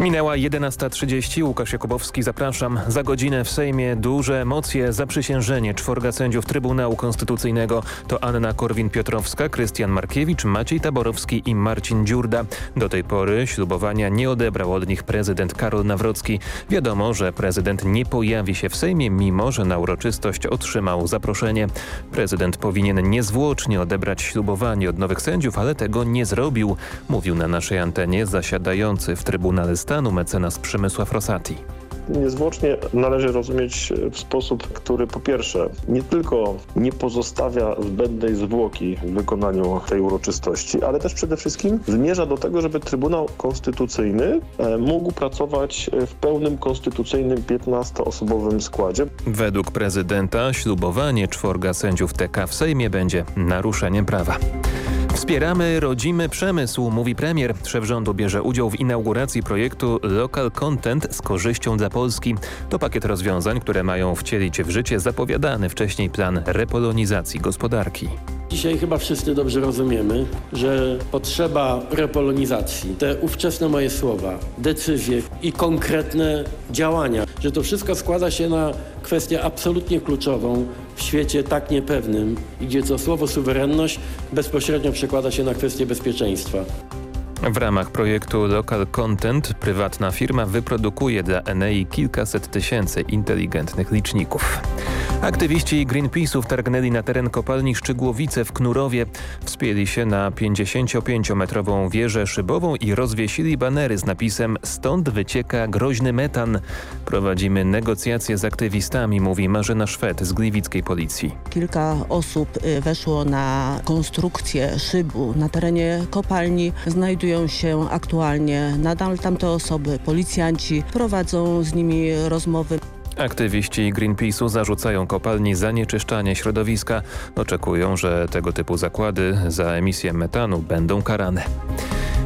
Minęła 11.30. Łukasz Jakubowski, zapraszam. Za godzinę w Sejmie duże emocje, zaprzysiężenie czworga sędziów Trybunału Konstytucyjnego. To Anna Korwin-Piotrowska, Krystian Markiewicz, Maciej Taborowski i Marcin Dziurda. Do tej pory ślubowania nie odebrał od nich prezydent Karol Nawrocki. Wiadomo, że prezydent nie pojawi się w Sejmie, mimo że na uroczystość otrzymał zaproszenie. Prezydent powinien niezwłocznie odebrać ślubowanie od nowych sędziów, ale tego nie zrobił, mówił na naszej antenie zasiadający w Trybunale mecenas Przemysław Rosati niezwłocznie należy rozumieć w sposób, który po pierwsze nie tylko nie pozostawia zbędnej zwłoki w wykonaniu tej uroczystości, ale też przede wszystkim zmierza do tego, żeby Trybunał Konstytucyjny e, mógł pracować w pełnym konstytucyjnym 15-osobowym składzie. Według prezydenta ślubowanie czworga sędziów TK w Sejmie będzie naruszeniem prawa. Wspieramy rodzimy przemysł, mówi premier. Szef rządu bierze udział w inauguracji projektu Local Content z korzyścią dla Polski. To pakiet rozwiązań, które mają wcielić w życie zapowiadany wcześniej plan repolonizacji gospodarki. Dzisiaj chyba wszyscy dobrze rozumiemy, że potrzeba repolonizacji, te ówczesne moje słowa, decyzje i konkretne działania, że to wszystko składa się na kwestię absolutnie kluczową w świecie tak niepewnym, gdzie to słowo suwerenność bezpośrednio przekłada się na kwestię bezpieczeństwa. W ramach projektu Local Content prywatna firma wyprodukuje dla Enei kilkaset tysięcy inteligentnych liczników. Aktywiści Greenpeace'u wtargnęli na teren kopalni Szczygłowice w Knurowie. Wspięli się na 55-metrową wieżę szybową i rozwiesili banery z napisem Stąd wycieka groźny metan. Prowadzimy negocjacje z aktywistami, mówi Marzena Szwed z gliwickiej policji. Kilka osób y, weszło na konstrukcję szybu na terenie kopalni. Znajdują się aktualnie nadal tamte osoby. Policjanci prowadzą z nimi rozmowy. Aktywiści Greenpeace'u zarzucają kopalni zanieczyszczanie środowiska. Oczekują, że tego typu zakłady za emisję metanu będą karane.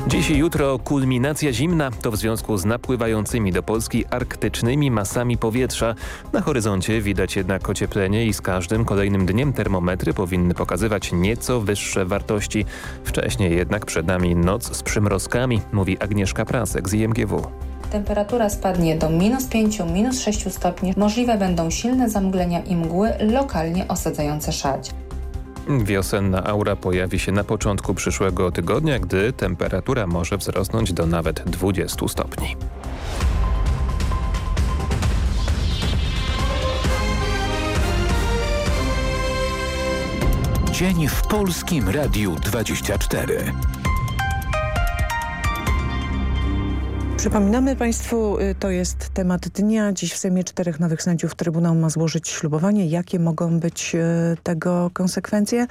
Dziś i jutro kulminacja zimna to w związku z napływającymi do Polski arktycznymi masami powietrza. Na horyzoncie widać jednak ocieplenie i z każdym kolejnym dniem termometry powinny pokazywać nieco wyższe wartości. Wcześniej jednak przed nami noc z przymrozkami, mówi Agnieszka Prasek z IMGW. Temperatura spadnie do minus 5, minus 6 stopni. Możliwe będą silne zamglenia i mgły lokalnie osadzające szać. Wiosenna aura pojawi się na początku przyszłego tygodnia, gdy temperatura może wzrosnąć do nawet 20 stopni. Dzień w Polskim Radiu 24. Przypominamy Państwu, y, to jest temat dnia. Dziś w Sejmie czterech nowych sędziów Trybunał ma złożyć ślubowanie. Jakie mogą być y, tego konsekwencje?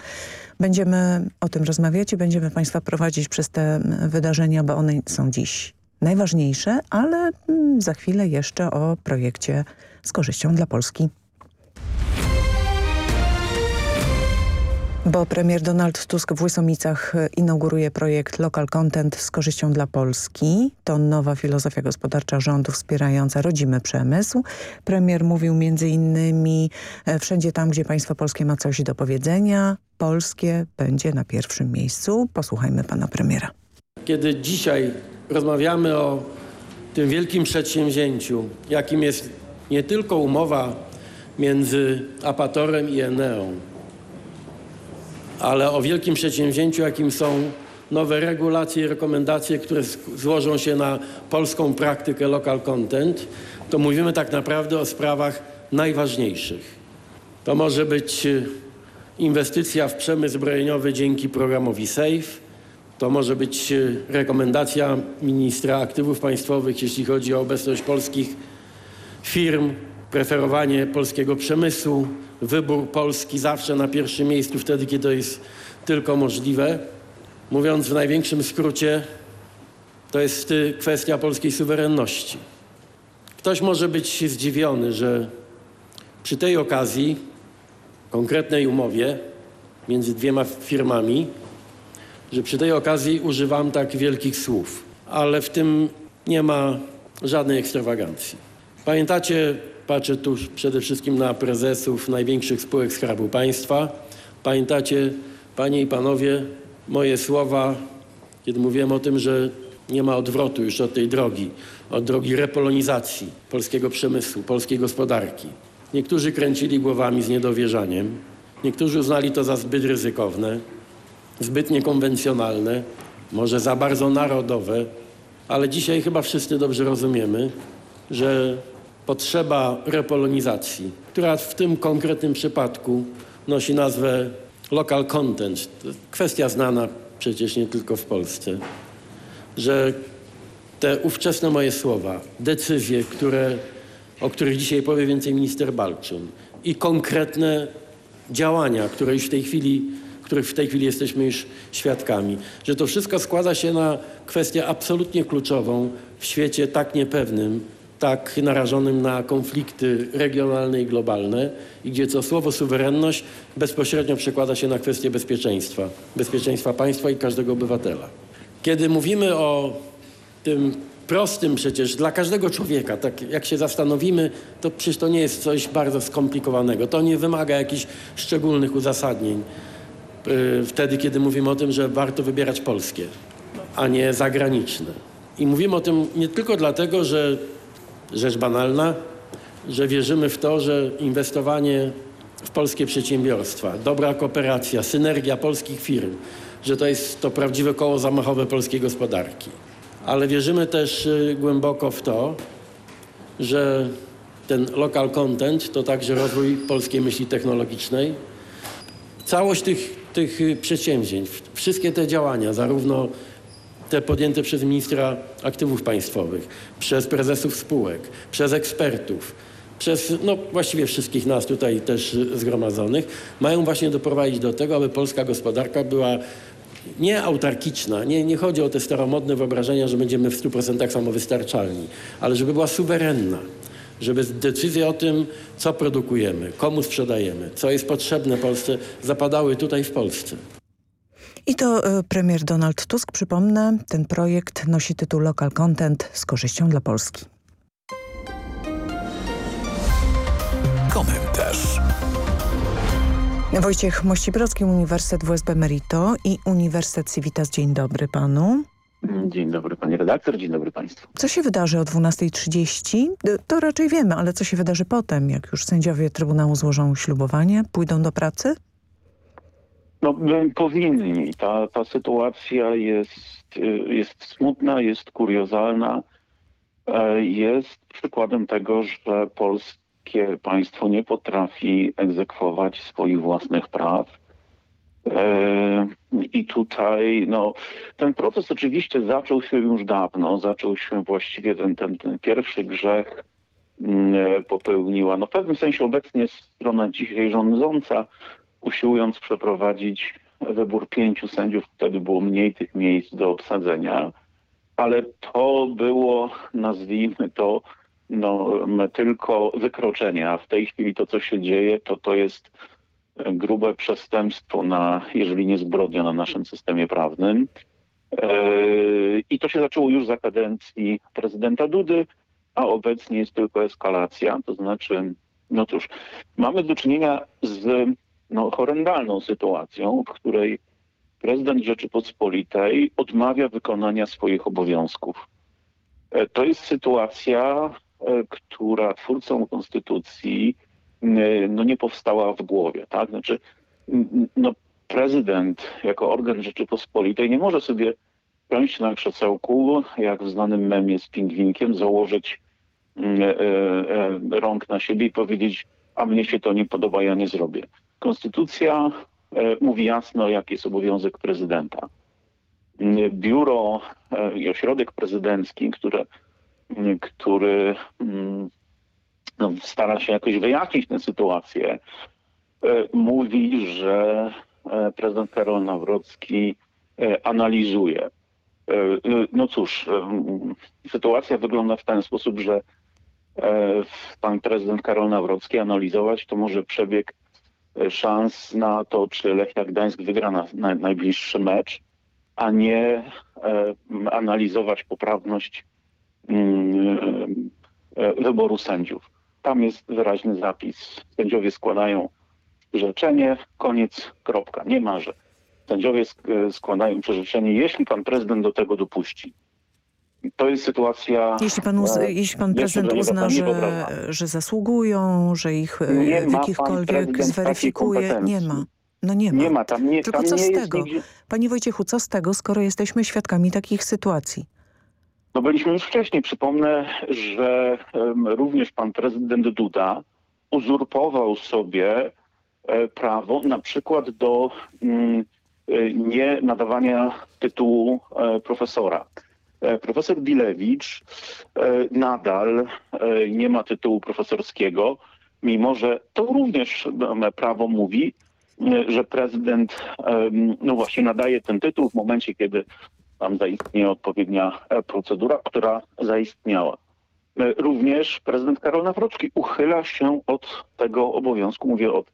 Będziemy o tym rozmawiać i będziemy Państwa prowadzić przez te wydarzenia, bo one są dziś najważniejsze, ale mm, za chwilę jeszcze o projekcie z korzyścią dla Polski. Bo premier Donald Tusk w Łysomicach inauguruje projekt Local Content z korzyścią dla Polski. To nowa filozofia gospodarcza rządu wspierająca rodzimy przemysł. Premier mówił między innymi e, wszędzie tam, gdzie państwo polskie ma coś do powiedzenia, polskie będzie na pierwszym miejscu. Posłuchajmy pana premiera. Kiedy dzisiaj rozmawiamy o tym wielkim przedsięwzięciu, jakim jest nie tylko umowa między Apatorem i Eneą, ale o wielkim przedsięwzięciu, jakim są nowe regulacje i rekomendacje, które złożą się na polską praktykę local content, to mówimy tak naprawdę o sprawach najważniejszych. To może być e, inwestycja w przemysł zbrojeniowy dzięki programowi SAFE, to może być e, rekomendacja ministra aktywów państwowych, jeśli chodzi o obecność polskich firm, preferowanie polskiego przemysłu, wybór Polski zawsze na pierwszym miejscu wtedy, kiedy to jest tylko możliwe. Mówiąc w największym skrócie, to jest kwestia polskiej suwerenności. Ktoś może być zdziwiony, że przy tej okazji, konkretnej umowie między dwiema firmami, że przy tej okazji używam tak wielkich słów, ale w tym nie ma żadnej ekstrawagancji. Pamiętacie Patrzę tu przede wszystkim na prezesów największych spółek Skarbu Państwa. Pamiętacie, Panie i Panowie, moje słowa, kiedy mówiłem o tym, że nie ma odwrotu już od tej drogi, od drogi repolonizacji polskiego przemysłu, polskiej gospodarki. Niektórzy kręcili głowami z niedowierzaniem, niektórzy uznali to za zbyt ryzykowne, zbyt niekonwencjonalne, może za bardzo narodowe, ale dzisiaj chyba wszyscy dobrze rozumiemy, że potrzeba repolonizacji, która w tym konkretnym przypadku nosi nazwę local content. Kwestia znana przecież nie tylko w Polsce, że te ówczesne moje słowa, decyzje, które, o których dzisiaj powie więcej minister Balczyn i konkretne działania, które już w tej chwili których w tej chwili jesteśmy już świadkami, że to wszystko składa się na kwestię absolutnie kluczową w świecie tak niepewnym, tak narażonym na konflikty regionalne i globalne i gdzie to słowo suwerenność bezpośrednio przekłada się na kwestię bezpieczeństwa, bezpieczeństwa państwa i każdego obywatela. Kiedy mówimy o tym prostym przecież dla każdego człowieka, tak jak się zastanowimy, to przecież to nie jest coś bardzo skomplikowanego. To nie wymaga jakichś szczególnych uzasadnień. Yy, wtedy, kiedy mówimy o tym, że warto wybierać polskie, a nie zagraniczne. I mówimy o tym nie tylko dlatego, że rzecz banalna, że wierzymy w to, że inwestowanie w polskie przedsiębiorstwa, dobra kooperacja, synergia polskich firm, że to jest to prawdziwe koło zamachowe polskiej gospodarki. Ale wierzymy też y, głęboko w to, że ten local content to także rozwój polskiej myśli technologicznej. Całość tych, tych przedsięwzięć, wszystkie te działania, zarówno te podjęte przez ministra aktywów państwowych, przez prezesów spółek, przez ekspertów, przez no, właściwie wszystkich nas tutaj też zgromadzonych, mają właśnie doprowadzić do tego, aby polska gospodarka była nie autarkiczna, nie, nie chodzi o te staromodne wyobrażenia, że będziemy w 100% samowystarczalni, ale żeby była suwerenna, żeby decyzje o tym, co produkujemy, komu sprzedajemy, co jest potrzebne Polsce, zapadały tutaj w Polsce. I to e, premier Donald Tusk, przypomnę, ten projekt nosi tytuł Local Content z korzyścią dla Polski. Komentarz. Wojciech Mościbrowski, Uniwersytet WSB Merito i Uniwersytet Civitas. Dzień dobry panu. Dzień dobry pani redaktor, dzień dobry państwu. Co się wydarzy o 12.30? To raczej wiemy, ale co się wydarzy potem, jak już sędziowie Trybunału złożą ślubowanie, pójdą do pracy? No, powinni. Ta, ta sytuacja jest, y, jest smutna, jest kuriozalna. E, jest przykładem tego, że polskie państwo nie potrafi egzekwować swoich własnych praw. E, I tutaj no, ten proces oczywiście zaczął się już dawno. Zaczął się właściwie ten, ten, ten pierwszy grzech mm, popełniła. No w pewnym sensie obecnie strona dzisiaj rządząca usiłując przeprowadzić wybór pięciu sędziów, wtedy było mniej tych miejsc do obsadzenia, ale to było, nazwijmy to, no, tylko wykroczenie, a w tej chwili to, co się dzieje, to to jest grube przestępstwo, na, jeżeli nie zbrodnia na naszym systemie prawnym. I to się zaczęło już za kadencji prezydenta Dudy, a obecnie jest tylko eskalacja. To znaczy, no cóż, mamy do czynienia z no, horrendalną sytuacją, w której prezydent Rzeczypospolitej odmawia wykonania swoich obowiązków. E, to jest sytuacja, e, która twórcom konstytucji no, nie powstała w głowie. Tak? Znaczy, no, prezydent jako organ Rzeczypospolitej nie może sobie piąć na krzesełku, jak w znanym memie z pingwinkiem, założyć rąk na siebie i powiedzieć, a mnie się to nie podoba, ja nie zrobię. Konstytucja E, mówi jasno, jaki jest obowiązek prezydenta. Biuro e, i ośrodek prezydencki, które, który mm, no, stara się jakoś wyjaśnić tę sytuację, e, mówi, że prezydent Karol Nawrocki analizuje. No cóż, sytuacja wygląda w ten sposób, że pan prezydent Karol Nawrocki analizować to może przebieg szans na to, czy Lechia Gdańsk wygra na, na najbliższy mecz, a nie e, analizować poprawność mm, e, wyboru sędziów. Tam jest wyraźny zapis. Sędziowie składają życzenie, koniec, kropka. Nie ma, że sędziowie składają przyrzeczenie, jeśli pan prezydent do tego dopuści. To jest sytuacja... Jeśli pan, uz, jeśli pan prezydent uzna, że, że zasługują, że ich e, nie w jakichkolwiek zweryfikuje, nie ma. No nie ma. Nie ma tam, nie, Tylko tam co nie z tego? Nigdzie... Panie Wojciechu, co z tego, skoro jesteśmy świadkami takich sytuacji? No byliśmy już wcześniej. Przypomnę, że um, również pan prezydent Duda uzurpował sobie e, prawo na przykład do mm, e, nie nadawania tytułu e, profesora. E, profesor Bilewicz e, nadal e, nie ma tytułu profesorskiego, mimo że to również prawo mówi, że prezydent no właśnie nadaje ten tytuł w momencie, kiedy tam zaistnieje odpowiednia procedura, która zaistniała. Również prezydent Karol Nawrocki uchyla się od tego obowiązku, mówię od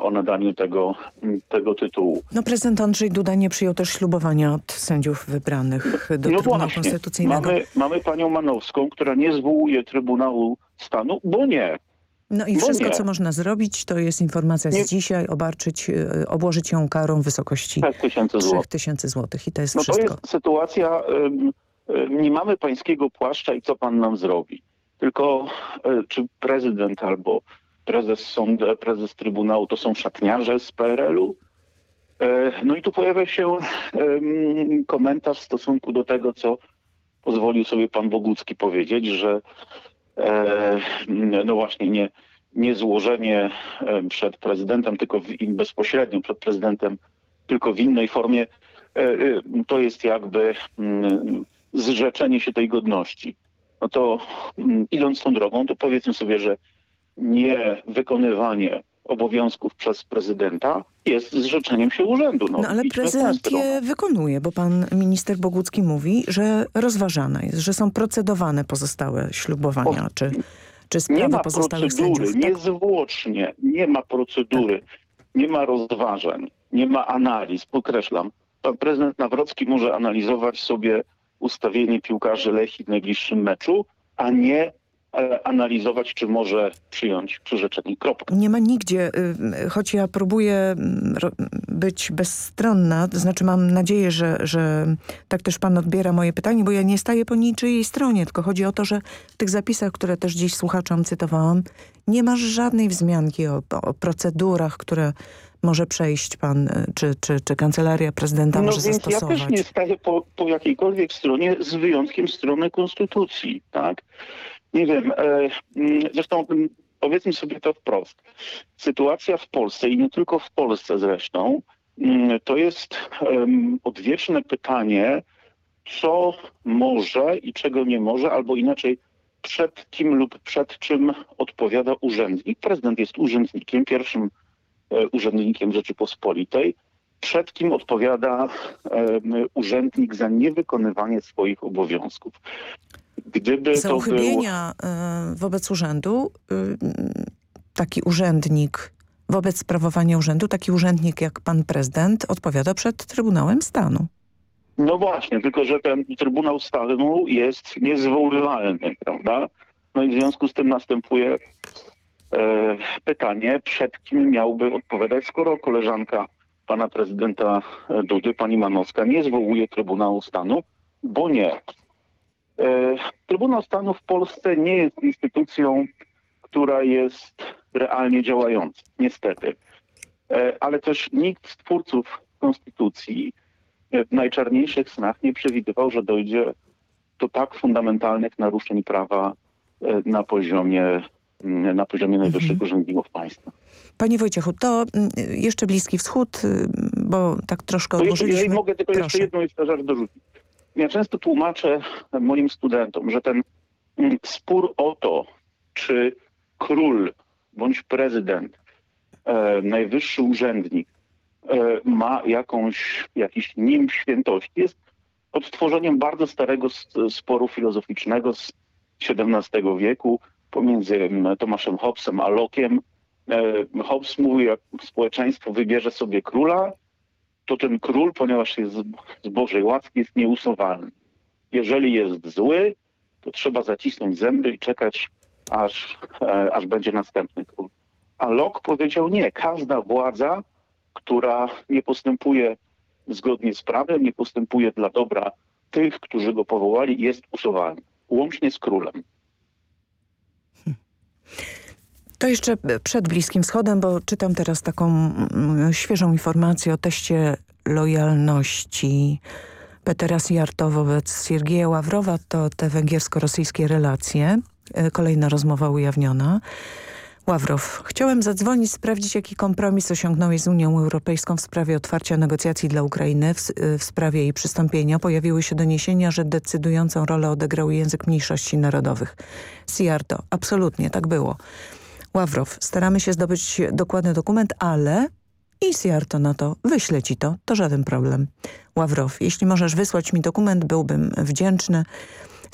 o nadaniu tego, tego tytułu. No prezydent Andrzej Duda nie przyjął też ślubowania od sędziów wybranych do no Trybunału właśnie. Konstytucyjnego. Mamy, mamy panią Manowską, która nie zwołuje Trybunału Stanu, bo nie. No i wszystko, co można zrobić, to jest informacja z nie. dzisiaj, obarczyć, e, obłożyć ją karą w wysokości 3000 zł. I to jest no wszystko. To jest sytuacja, nie mamy pańskiego płaszcza i co pan nam zrobi. Tylko e, czy prezydent albo prezes sądu, prezes Trybunału to są szatniarze z PRL-u. E, no i tu pojawia się komentarz w stosunku do tego, co pozwolił sobie pan Bogucki powiedzieć, że e, no właśnie nie, nie złożenie przed prezydentem, tylko w, bezpośrednio przed prezydentem, tylko w innej formie, e, to jest jakby mm, zrzeczenie się tej godności. No to mm, idąc tą drogą, to powiedzmy sobie, że nie wykonywanie obowiązków przez prezydenta jest zrzeczeniem się urzędu. No, no ale prezydent je wykonuje, bo pan minister Bogucki mówi, że rozważana jest, że są procedowane pozostałe ślubowania, o, czy, czy sprawy nie ma pozostałych procedury, sędziów. Tak? Niezwłocznie nie ma procedury, tak. nie ma rozważań, nie ma analiz, podkreślam. Pan prezydent Nawrocki może analizować sobie ustawienie piłkarzy Lechii w najbliższym meczu, a nie analizować, czy może przyjąć przyrzeczenie. Kropka. Nie ma nigdzie, y, choć ja próbuję mm, być bezstronna, to znaczy mam nadzieję, że, że tak też pan odbiera moje pytanie, bo ja nie staję po niczyjej stronie, tylko chodzi o to, że w tych zapisach, które też dziś słuchaczom cytowałam, nie ma żadnej wzmianki o, o procedurach, które może przejść pan, y, czy, czy, czy kancelaria prezydenta no może więc zastosować? Ja też nie staję po, po jakiejkolwiek stronie, z wyjątkiem strony konstytucji, tak? Nie wiem, e, mm, zresztą powiedzmy sobie to wprost. Sytuacja w Polsce i nie tylko w Polsce zresztą, mm, to jest odwieczne pytanie, co może i czego nie może, albo inaczej przed kim lub przed czym odpowiada urzędnik. Prezydent jest urzędnikiem, pierwszym e, urzędnikiem Rzeczypospolitej. Przed kim odpowiada urzędnik za niewykonywanie swoich obowiązków. Gdyby Za uchybienia było... wobec urzędu y, taki urzędnik wobec sprawowania urzędu taki urzędnik jak pan prezydent odpowiada przed Trybunałem Stanu. No właśnie, tylko że ten Trybunał Stanu jest niezwoływalny, prawda? No i w związku z tym następuje e, pytanie, przed kim miałby odpowiadać, skoro koleżanka pana prezydenta Dudy, pani Manowska, nie zwołuje Trybunału Stanu, bo nie. E, Trybunał Stanu w Polsce nie jest instytucją, która jest realnie działająca, niestety. E, ale też nikt z twórców konstytucji w najczarniejszych snach nie przewidywał, że dojdzie do tak fundamentalnych naruszeń prawa e, na poziomie, na poziomie najwyższych mhm. urzędników państwa. Panie Wojciechu, to mm, jeszcze Bliski Wschód, y, bo tak troszkę odłożyliśmy. Jeżeli mogę tylko Proszę. jeszcze jedną rzecz dorzucić. Ja często tłumaczę moim studentom, że ten mm, spór o to, czy król bądź prezydent, e, najwyższy urzędnik e, ma jakąś, jakiś nim świętości, jest odtworzeniem bardzo starego sporu filozoficznego z XVII wieku pomiędzy mm, Tomaszem Hobbesem a Locke'iem. E, Hobbes mówi, jak społeczeństwo wybierze sobie króla, to ten król, ponieważ jest z Bożej łaski, jest nieusuwalny. Jeżeli jest zły, to trzeba zacisnąć zęby i czekać, aż, e, aż będzie następny król. A Locke powiedział nie, każda władza, która nie postępuje zgodnie z prawem, nie postępuje dla dobra tych, którzy go powołali, jest usuwalna, łącznie z królem. [laughs] To jeszcze przed Bliskim Wschodem, bo czytam teraz taką mm, świeżą informację o teście lojalności Petera Sijarto wobec Siergieja Ławrowa. To te węgiersko-rosyjskie relacje. E, kolejna rozmowa ujawniona. Ławrow, chciałem zadzwonić, sprawdzić jaki kompromis osiągnąłeś z Unią Europejską w sprawie otwarcia negocjacji dla Ukrainy w, w, sprawie jej przystąpienia. Pojawiły się doniesienia, że decydującą rolę odegrał język mniejszości narodowych. Siarto, absolutnie, tak było. Ławrow, staramy się zdobyć dokładny dokument, ale i Siarto na to, wyślę ci to, to żaden problem. Ławrow, jeśli możesz wysłać mi dokument, byłbym wdzięczny.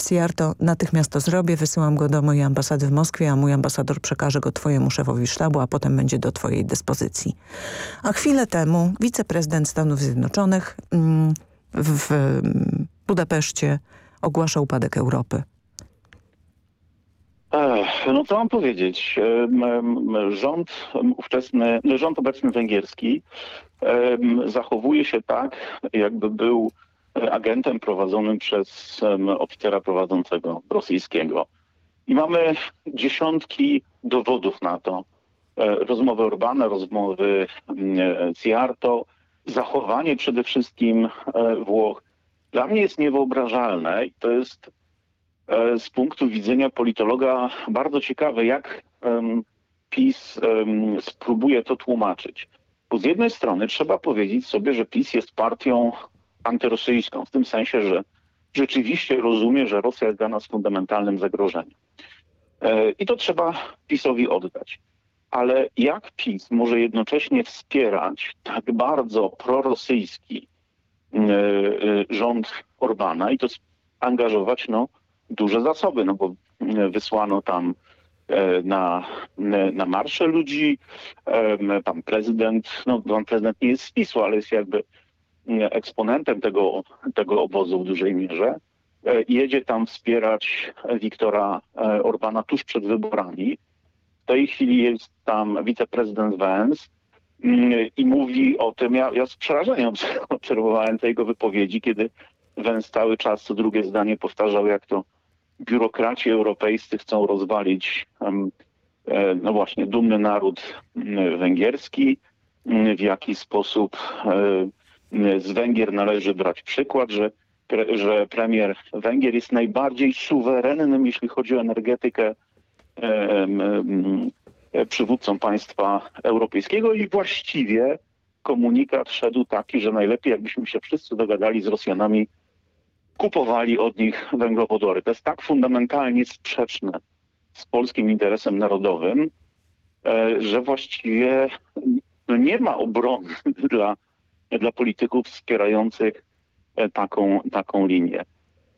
Siarto, natychmiast to zrobię, wysyłam go do mojej ambasady w Moskwie, a mój ambasador przekaże go twojemu szefowi sztabu, a potem będzie do twojej dyspozycji. A chwilę temu wiceprezydent Stanów Zjednoczonych mm, w Budapeszcie ogłasza upadek Europy. No co mam powiedzieć? Rząd ówczesny, rząd obecny węgierski zachowuje się tak, jakby był agentem prowadzonym przez oficera prowadzącego rosyjskiego. I mamy dziesiątki dowodów na to. E, rozmowy Orbana, rozmowy Ciarto, zachowanie przede wszystkim e, Włoch. Dla mnie jest niewyobrażalne i to jest z punktu widzenia politologa bardzo ciekawe, jak PiS spróbuje to tłumaczyć. Bo z jednej strony trzeba powiedzieć sobie, że PiS jest partią antyrosyjską, w tym sensie, że rzeczywiście rozumie, że Rosja jest dla nas fundamentalnym zagrożeniem. E, I to trzeba PiSowi oddać. Ale jak PiS może jednocześnie wspierać tak bardzo prorosyjski e, rząd Orbana i to angażować no, duże zasoby, no bo e, wysłano tam e, na, e, na marsze ludzi. Pan prezydent, no pan prezydent nie jest z PiSu, ale jest jakby eksponentem tego, tego obozu w dużej mierze. Jedzie tam wspierać Wiktora Orbana tuż przed wyborami. W tej chwili jest tam wiceprezydent Vance i mówi o tym, ja, ja z przerażeniem obserwowałem te jego wypowiedzi, kiedy Vance cały czas co drugie zdanie powtarzał, jak to biurokraci europejscy chcą rozwalić e, no właśnie dumny naród węgierski, w jaki sposób e, z Węgier należy brać przykład, że, że premier Węgier jest najbardziej suwerennym, jeśli chodzi o energetykę, e, przywódcą państwa europejskiego i właściwie komunikat szedł taki, że najlepiej jakbyśmy się wszyscy dogadali z Rosjanami kupowali od nich węglowodory. To jest tak fundamentalnie sprzeczne z polskim interesem narodowym, e, że właściwie no, nie ma obrony [laughs] dla, dla polityków wspierających e, taką, taką linię.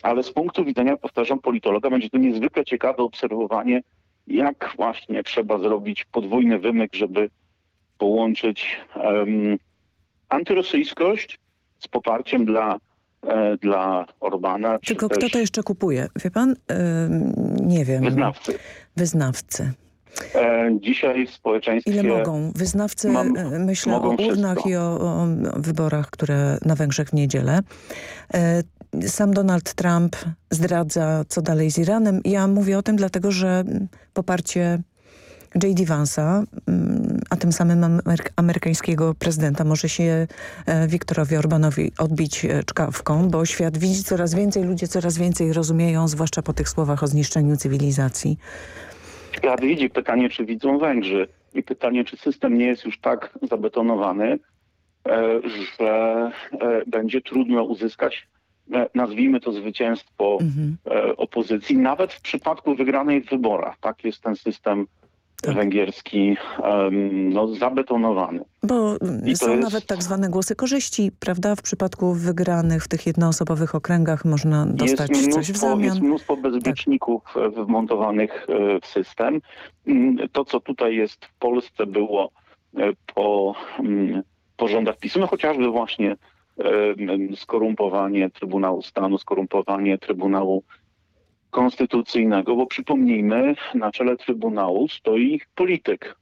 Ale z punktu widzenia, powtarzam, politologa będzie to niezwykle ciekawe obserwowanie, jak właśnie trzeba zrobić podwójny wymyk, żeby połączyć um, antyrosyjskość z poparciem dla, dla Orbana. Tylko kto to jeszcze kupuje? Wie pan? Yy, nie wiem. Wyznawcy. Wyznawcy. E, dzisiaj w społeczeństwie... Ile mogą? Wyznawcy, mam, e, myślę mogą o urnach i o, o, wyborach, które na Węgrzech w niedzielę. E, sam Donald Trump zdradza, co dalej z Iranem. Ja mówię o tym dlatego, że poparcie J.D. Vance'a, mm, a tym samym amerykańskiego prezydenta może się Wiktorowi Orbanowi odbić czkawką, bo świat widzi coraz więcej, ludzie coraz więcej rozumieją, zwłaszcza po tych słowach o zniszczeniu cywilizacji. Świat widzi pytanie, czy widzą Węgrzy i pytanie, czy system nie jest już tak zabetonowany, że będzie trudno uzyskać nazwijmy to zwycięstwo mhm. opozycji, nawet w przypadku wygranej w wyborach. Tak jest ten system tak. węgierski no, zabetonowany. Bo są jest... nawet tak zwane głosy korzyści, prawda? W przypadku wygranych w tych jednoosobowych okręgach można dostać jest coś w zamian. Jest mnóstwo bezpieczników tak. wmontowanych e, w system. Mm, to, co tutaj jest w Polsce było e, po, mm, po rządach PiSu, no chociażby właśnie skorumpowanie Trybunału Stanu, skorumpowanie Trybunału Konstytucyjnego, bo przypomnijmy, na czele Trybunału stoi polityk.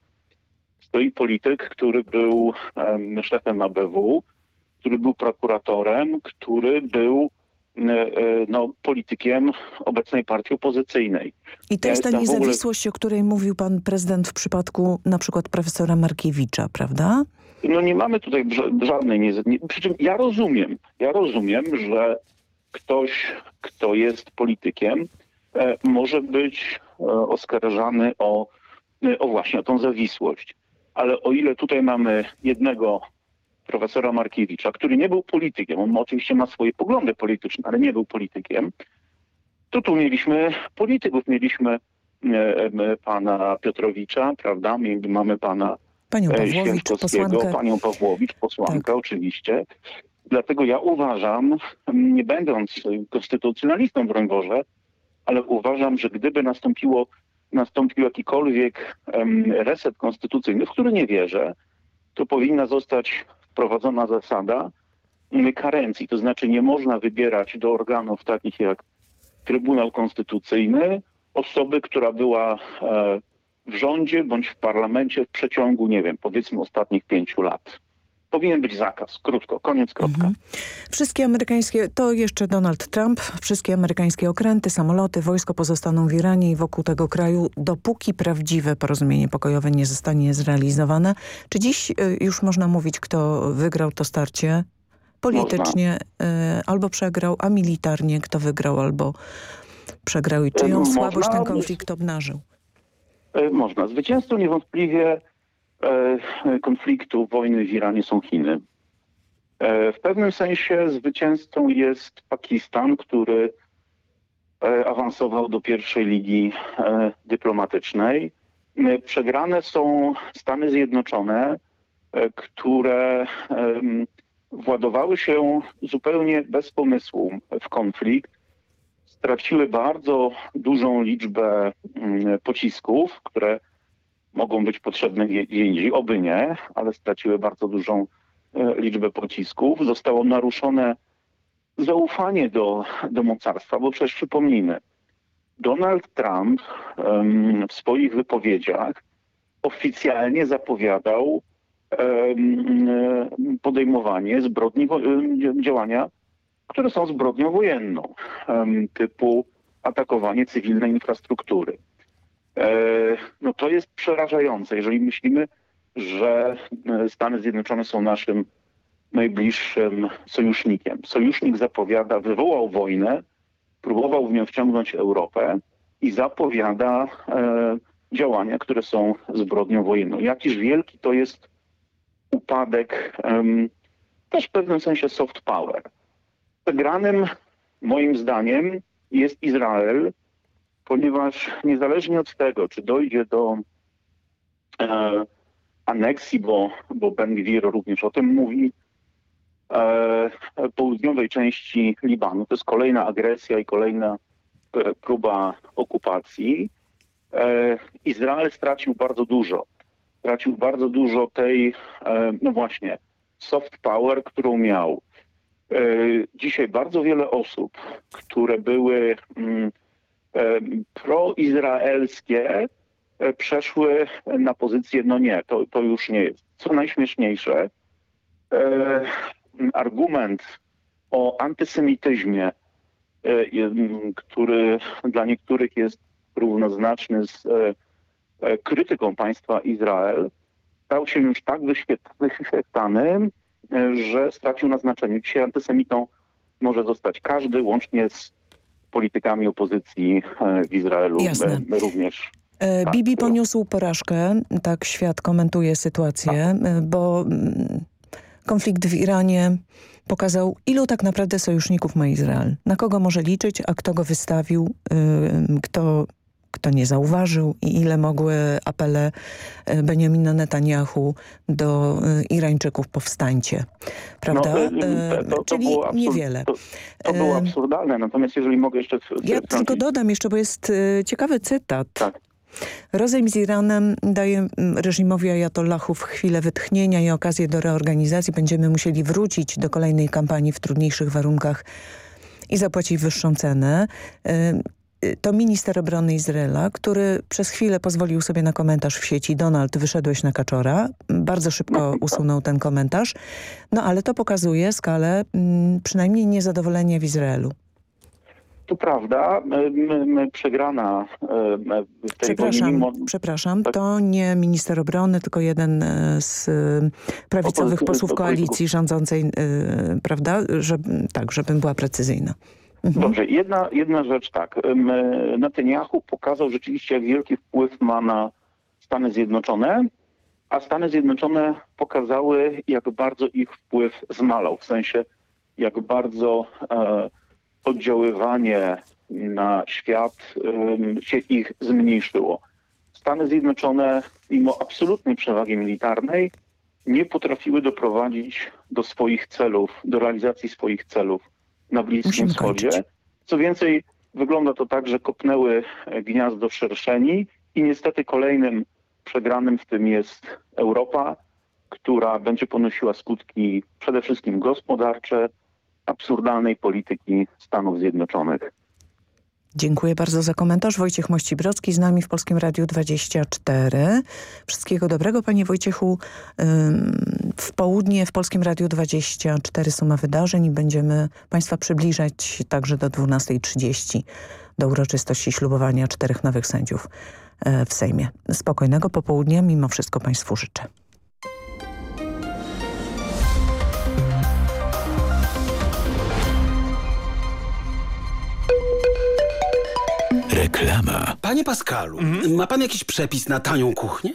Stoi polityk, który był um, szefem ABW, który był prokuratorem, który był e, no, politykiem obecnej partii opozycyjnej. I to jest ta niezawisłość, ogóle... o której mówił pan prezydent w przypadku na przykład profesora Markiewicza, prawda? No nie mamy tutaj żadnej... Nie, przy czym ja rozumiem, ja rozumiem, że ktoś, kto jest politykiem, może być e, oskarżany o, e, o właśnie o tą zawisłość. Ale o ile tutaj mamy jednego profesora Markiewicza, który nie był politykiem, on oczywiście ma swoje poglądy polityczne, ale nie był politykiem, to tu mieliśmy polityków, mieliśmy pana Piotrowicza, prawda, mamy pana Panią Pawłowicz, posłankę. panią Pawłowicz, posłankę tak. oczywiście. Dlatego ja uważam, nie będąc konstytucjonalistą, broń Boże, ale uważam, że gdyby nastąpiło, nastąpił jakikolwiek um, reset konstytucyjny, w który nie wierzę, to powinna zostać wprowadzona zasada karencji. To znaczy nie można wybierać do organów takich jak Trybunał Konstytucyjny osoby, która była e, w rządzie bądź w parlamencie w przeciągu, nie wiem, powiedzmy ostatnich pięciu lat powinien być zakaz. Krótko, koniec, kropka. Mhm. Wszystkie amerykańskie, to jeszcze Donald Trump, wszystkie amerykańskie okręty, samoloty, wojsko pozostaną w Iranie i wokół tego kraju, dopóki prawdziwe porozumienie pokojowe nie zostanie zrealizowane. Czy dziś y, już można mówić, kto wygrał to starcie? Politycznie y, albo przegrał, a militarnie kto wygrał albo przegrał i czyją można, słabość ten konflikt obnażył? Y, można. Zwycięstwo niewątpliwie E, konfliktu, wojny w Iranie są Chiny. E, w pewnym sensie zwycięzcą jest Pakistan, który e, awansował do pierwszej ligi dyplomatycznej. Przegrane są Stany Zjednoczone, które władowały się zupełnie bez pomysłu w konflikt. Straciły bardzo dużą liczbę pocisków, które mogą być potrzebne indziej, oby nie, ale straciły bardzo dużą e, liczbę pocisków. Zostało naruszone zaufanie do, do mocarstwa, bo przecież przypomnijmy, Donald Trump um, w swoich wypowiedziach oficjalnie zapowiadał um, podejmowanie zbrodni, działania, które są zbrodnią wojenną, um, typu atakowanie cywilnej infrastruktury. E, no to jest przerażające, jeżeli myślimy, że e, Stany Zjednoczone są naszym najbliższym sojusznikiem. Sojusznik zapowiada, wywołał wojnę, próbował w nią wciągnąć Europę i zapowiada e, działania, które są zbrodnią wojenną. Jakiż wielki to jest upadek, też w pewnym sensie soft power. Przegranym moim zdaniem jest Izrael, ponieważ niezależnie od tego, czy dojdzie do e, aneksji, bo, bo Ben Gvir również o tym mówi, e, południowej części Libanu, to jest kolejna agresja i kolejna e, próba okupacji, e, Izrael stracił bardzo dużo. stracił bardzo dużo tej, no właśnie, soft power, którą miał. Dzisiaj bardzo wiele osób, które były mm, proizraelskie, przeszły na pozycję, no nie, to, to już nie jest. Co najśmieszniejsze, argument o antysemityzmie, który dla niektórych jest równoznaczny z krytyką państwa Izrael, stał się już tak wyświetlany, że stracił na znaczeniu. Dzisiaj antysemitą może zostać każdy, łącznie z politykami opozycji w Izraelu Jasne. również. Tak, Bibi poniósł porażkę, tak świat komentuje sytuację, tak. bo mm, konflikt w Iranie pokazał, ilu tak naprawdę sojuszników ma Izrael. Na kogo może liczyć, a kto go wystawił, kto kto nie zauważył i ile mogły apele e, Benjamina Netanyahu do e, Irańczyków powstańcie. Prawda? No, e, to, to, Czyli absurd, niewiele. To, to było absurdalne, natomiast jeżeli mogę jeszcze... Ja tylko dodam jeszcze, bo jest ciekawy cytat. Tak. Rozejm z Iranem daje reżimowi ajatollahów chwilę wytchnienia i okazję do reorganizacji. Będziemy musieli wrócić do kolejnej kampanii w trudniejszych warunkach i zapłacić wyższą cenę to minister obrony Izraela, który przez chwilę pozwolił sobie na komentarz w sieci Donald, wyszedłeś na kaczora. Bardzo szybko usunął ten komentarz. No ale to pokazuje skalę mm, przynajmniej niezadowolenia w Izraelu. To prawda, my, my przegrana w tej przepraszam, mimo... Przepraszam, tak? to nie minister obrony, tylko jeden e, z e, prawicowych posłów koalicji rządzącej, e, prawda? Żeby, tak, żebym była precyzyjna. Mhm. Dobrze, jedna, jedna rzecz tak. Netanyahu pokazał rzeczywiście, jak wielki wpływ ma na Stany Zjednoczone, a Stany Zjednoczone pokazały, jak bardzo ich wpływ zmalał. W sensie, jak bardzo e, oddziaływanie na świat e, się ich zmniejszyło. Stany Zjednoczone, mimo absolutnej przewagi militarnej, nie potrafiły doprowadzić do swoich celów, do realizacji swoich celów na Bliskim Wschodzie. Co więcej, wygląda to tak, że kopnęły gniazdo szerszeni i niestety kolejnym przegranym w tym jest Europa, która będzie ponosiła skutki przede wszystkim gospodarcze, absurdalnej polityki Stanów Zjednoczonych. Dziękuję bardzo za komentarz. Wojciech Mościbrocki z nami w Polskim Radiu 24. Wszystkiego dobrego Panie Wojciechu. W południe w Polskim Radiu 24 suma wydarzeń i będziemy Państwa przybliżać także do 12.30 do uroczystości ślubowania czterech nowych sędziów e, w Sejmie. Spokojnego popołudnia mimo wszystko Państwu życzę. Reklama. Panie Pascalu, mhm. ma pan jakiś przepis na tanią kuchnię?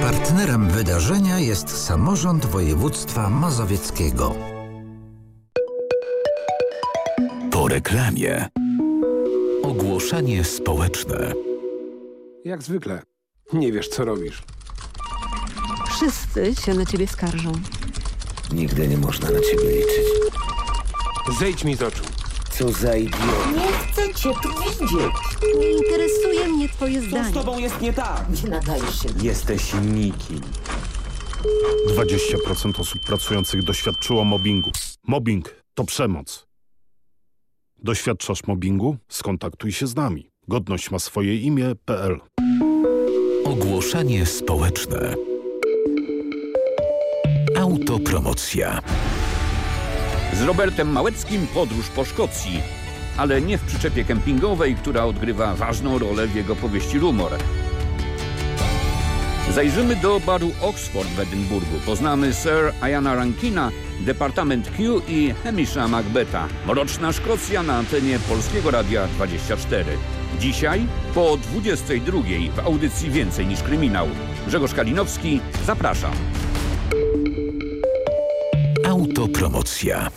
Partnerem wydarzenia jest samorząd województwa mazowieckiego. Po reklamie. Ogłoszenie społeczne. Jak zwykle. Nie wiesz, co robisz. Wszyscy się na ciebie skarżą. Nigdy nie można na ciebie liczyć. Zejdź mi z oczu. Co za idiot. Cię tu widzieć. Nie interesuje mnie twoje zdanie. Co z tobą jest nie tak? Nie nadajesz się. Jesteś nikim. 20% osób pracujących doświadczyło mobbingu. Mobbing to przemoc. Doświadczasz mobbingu? Skontaktuj się z nami. Godność ma swoje imię.pl Ogłoszenie społeczne. Autopromocja. Z Robertem Małeckim podróż po Szkocji, ale nie w przyczepie kempingowej, która odgrywa ważną rolę w jego powieści Rumor. Zajrzymy do baru Oxford w Edynburgu. Poznamy Sir Iana Rankina, Departament Q i Hamisha Macbeta. Mroczna Szkocja na antenie Polskiego Radia 24. Dzisiaj po 22 w audycji Więcej niż kryminał. Grzegorz Kalinowski, zapraszam. Autopromocja.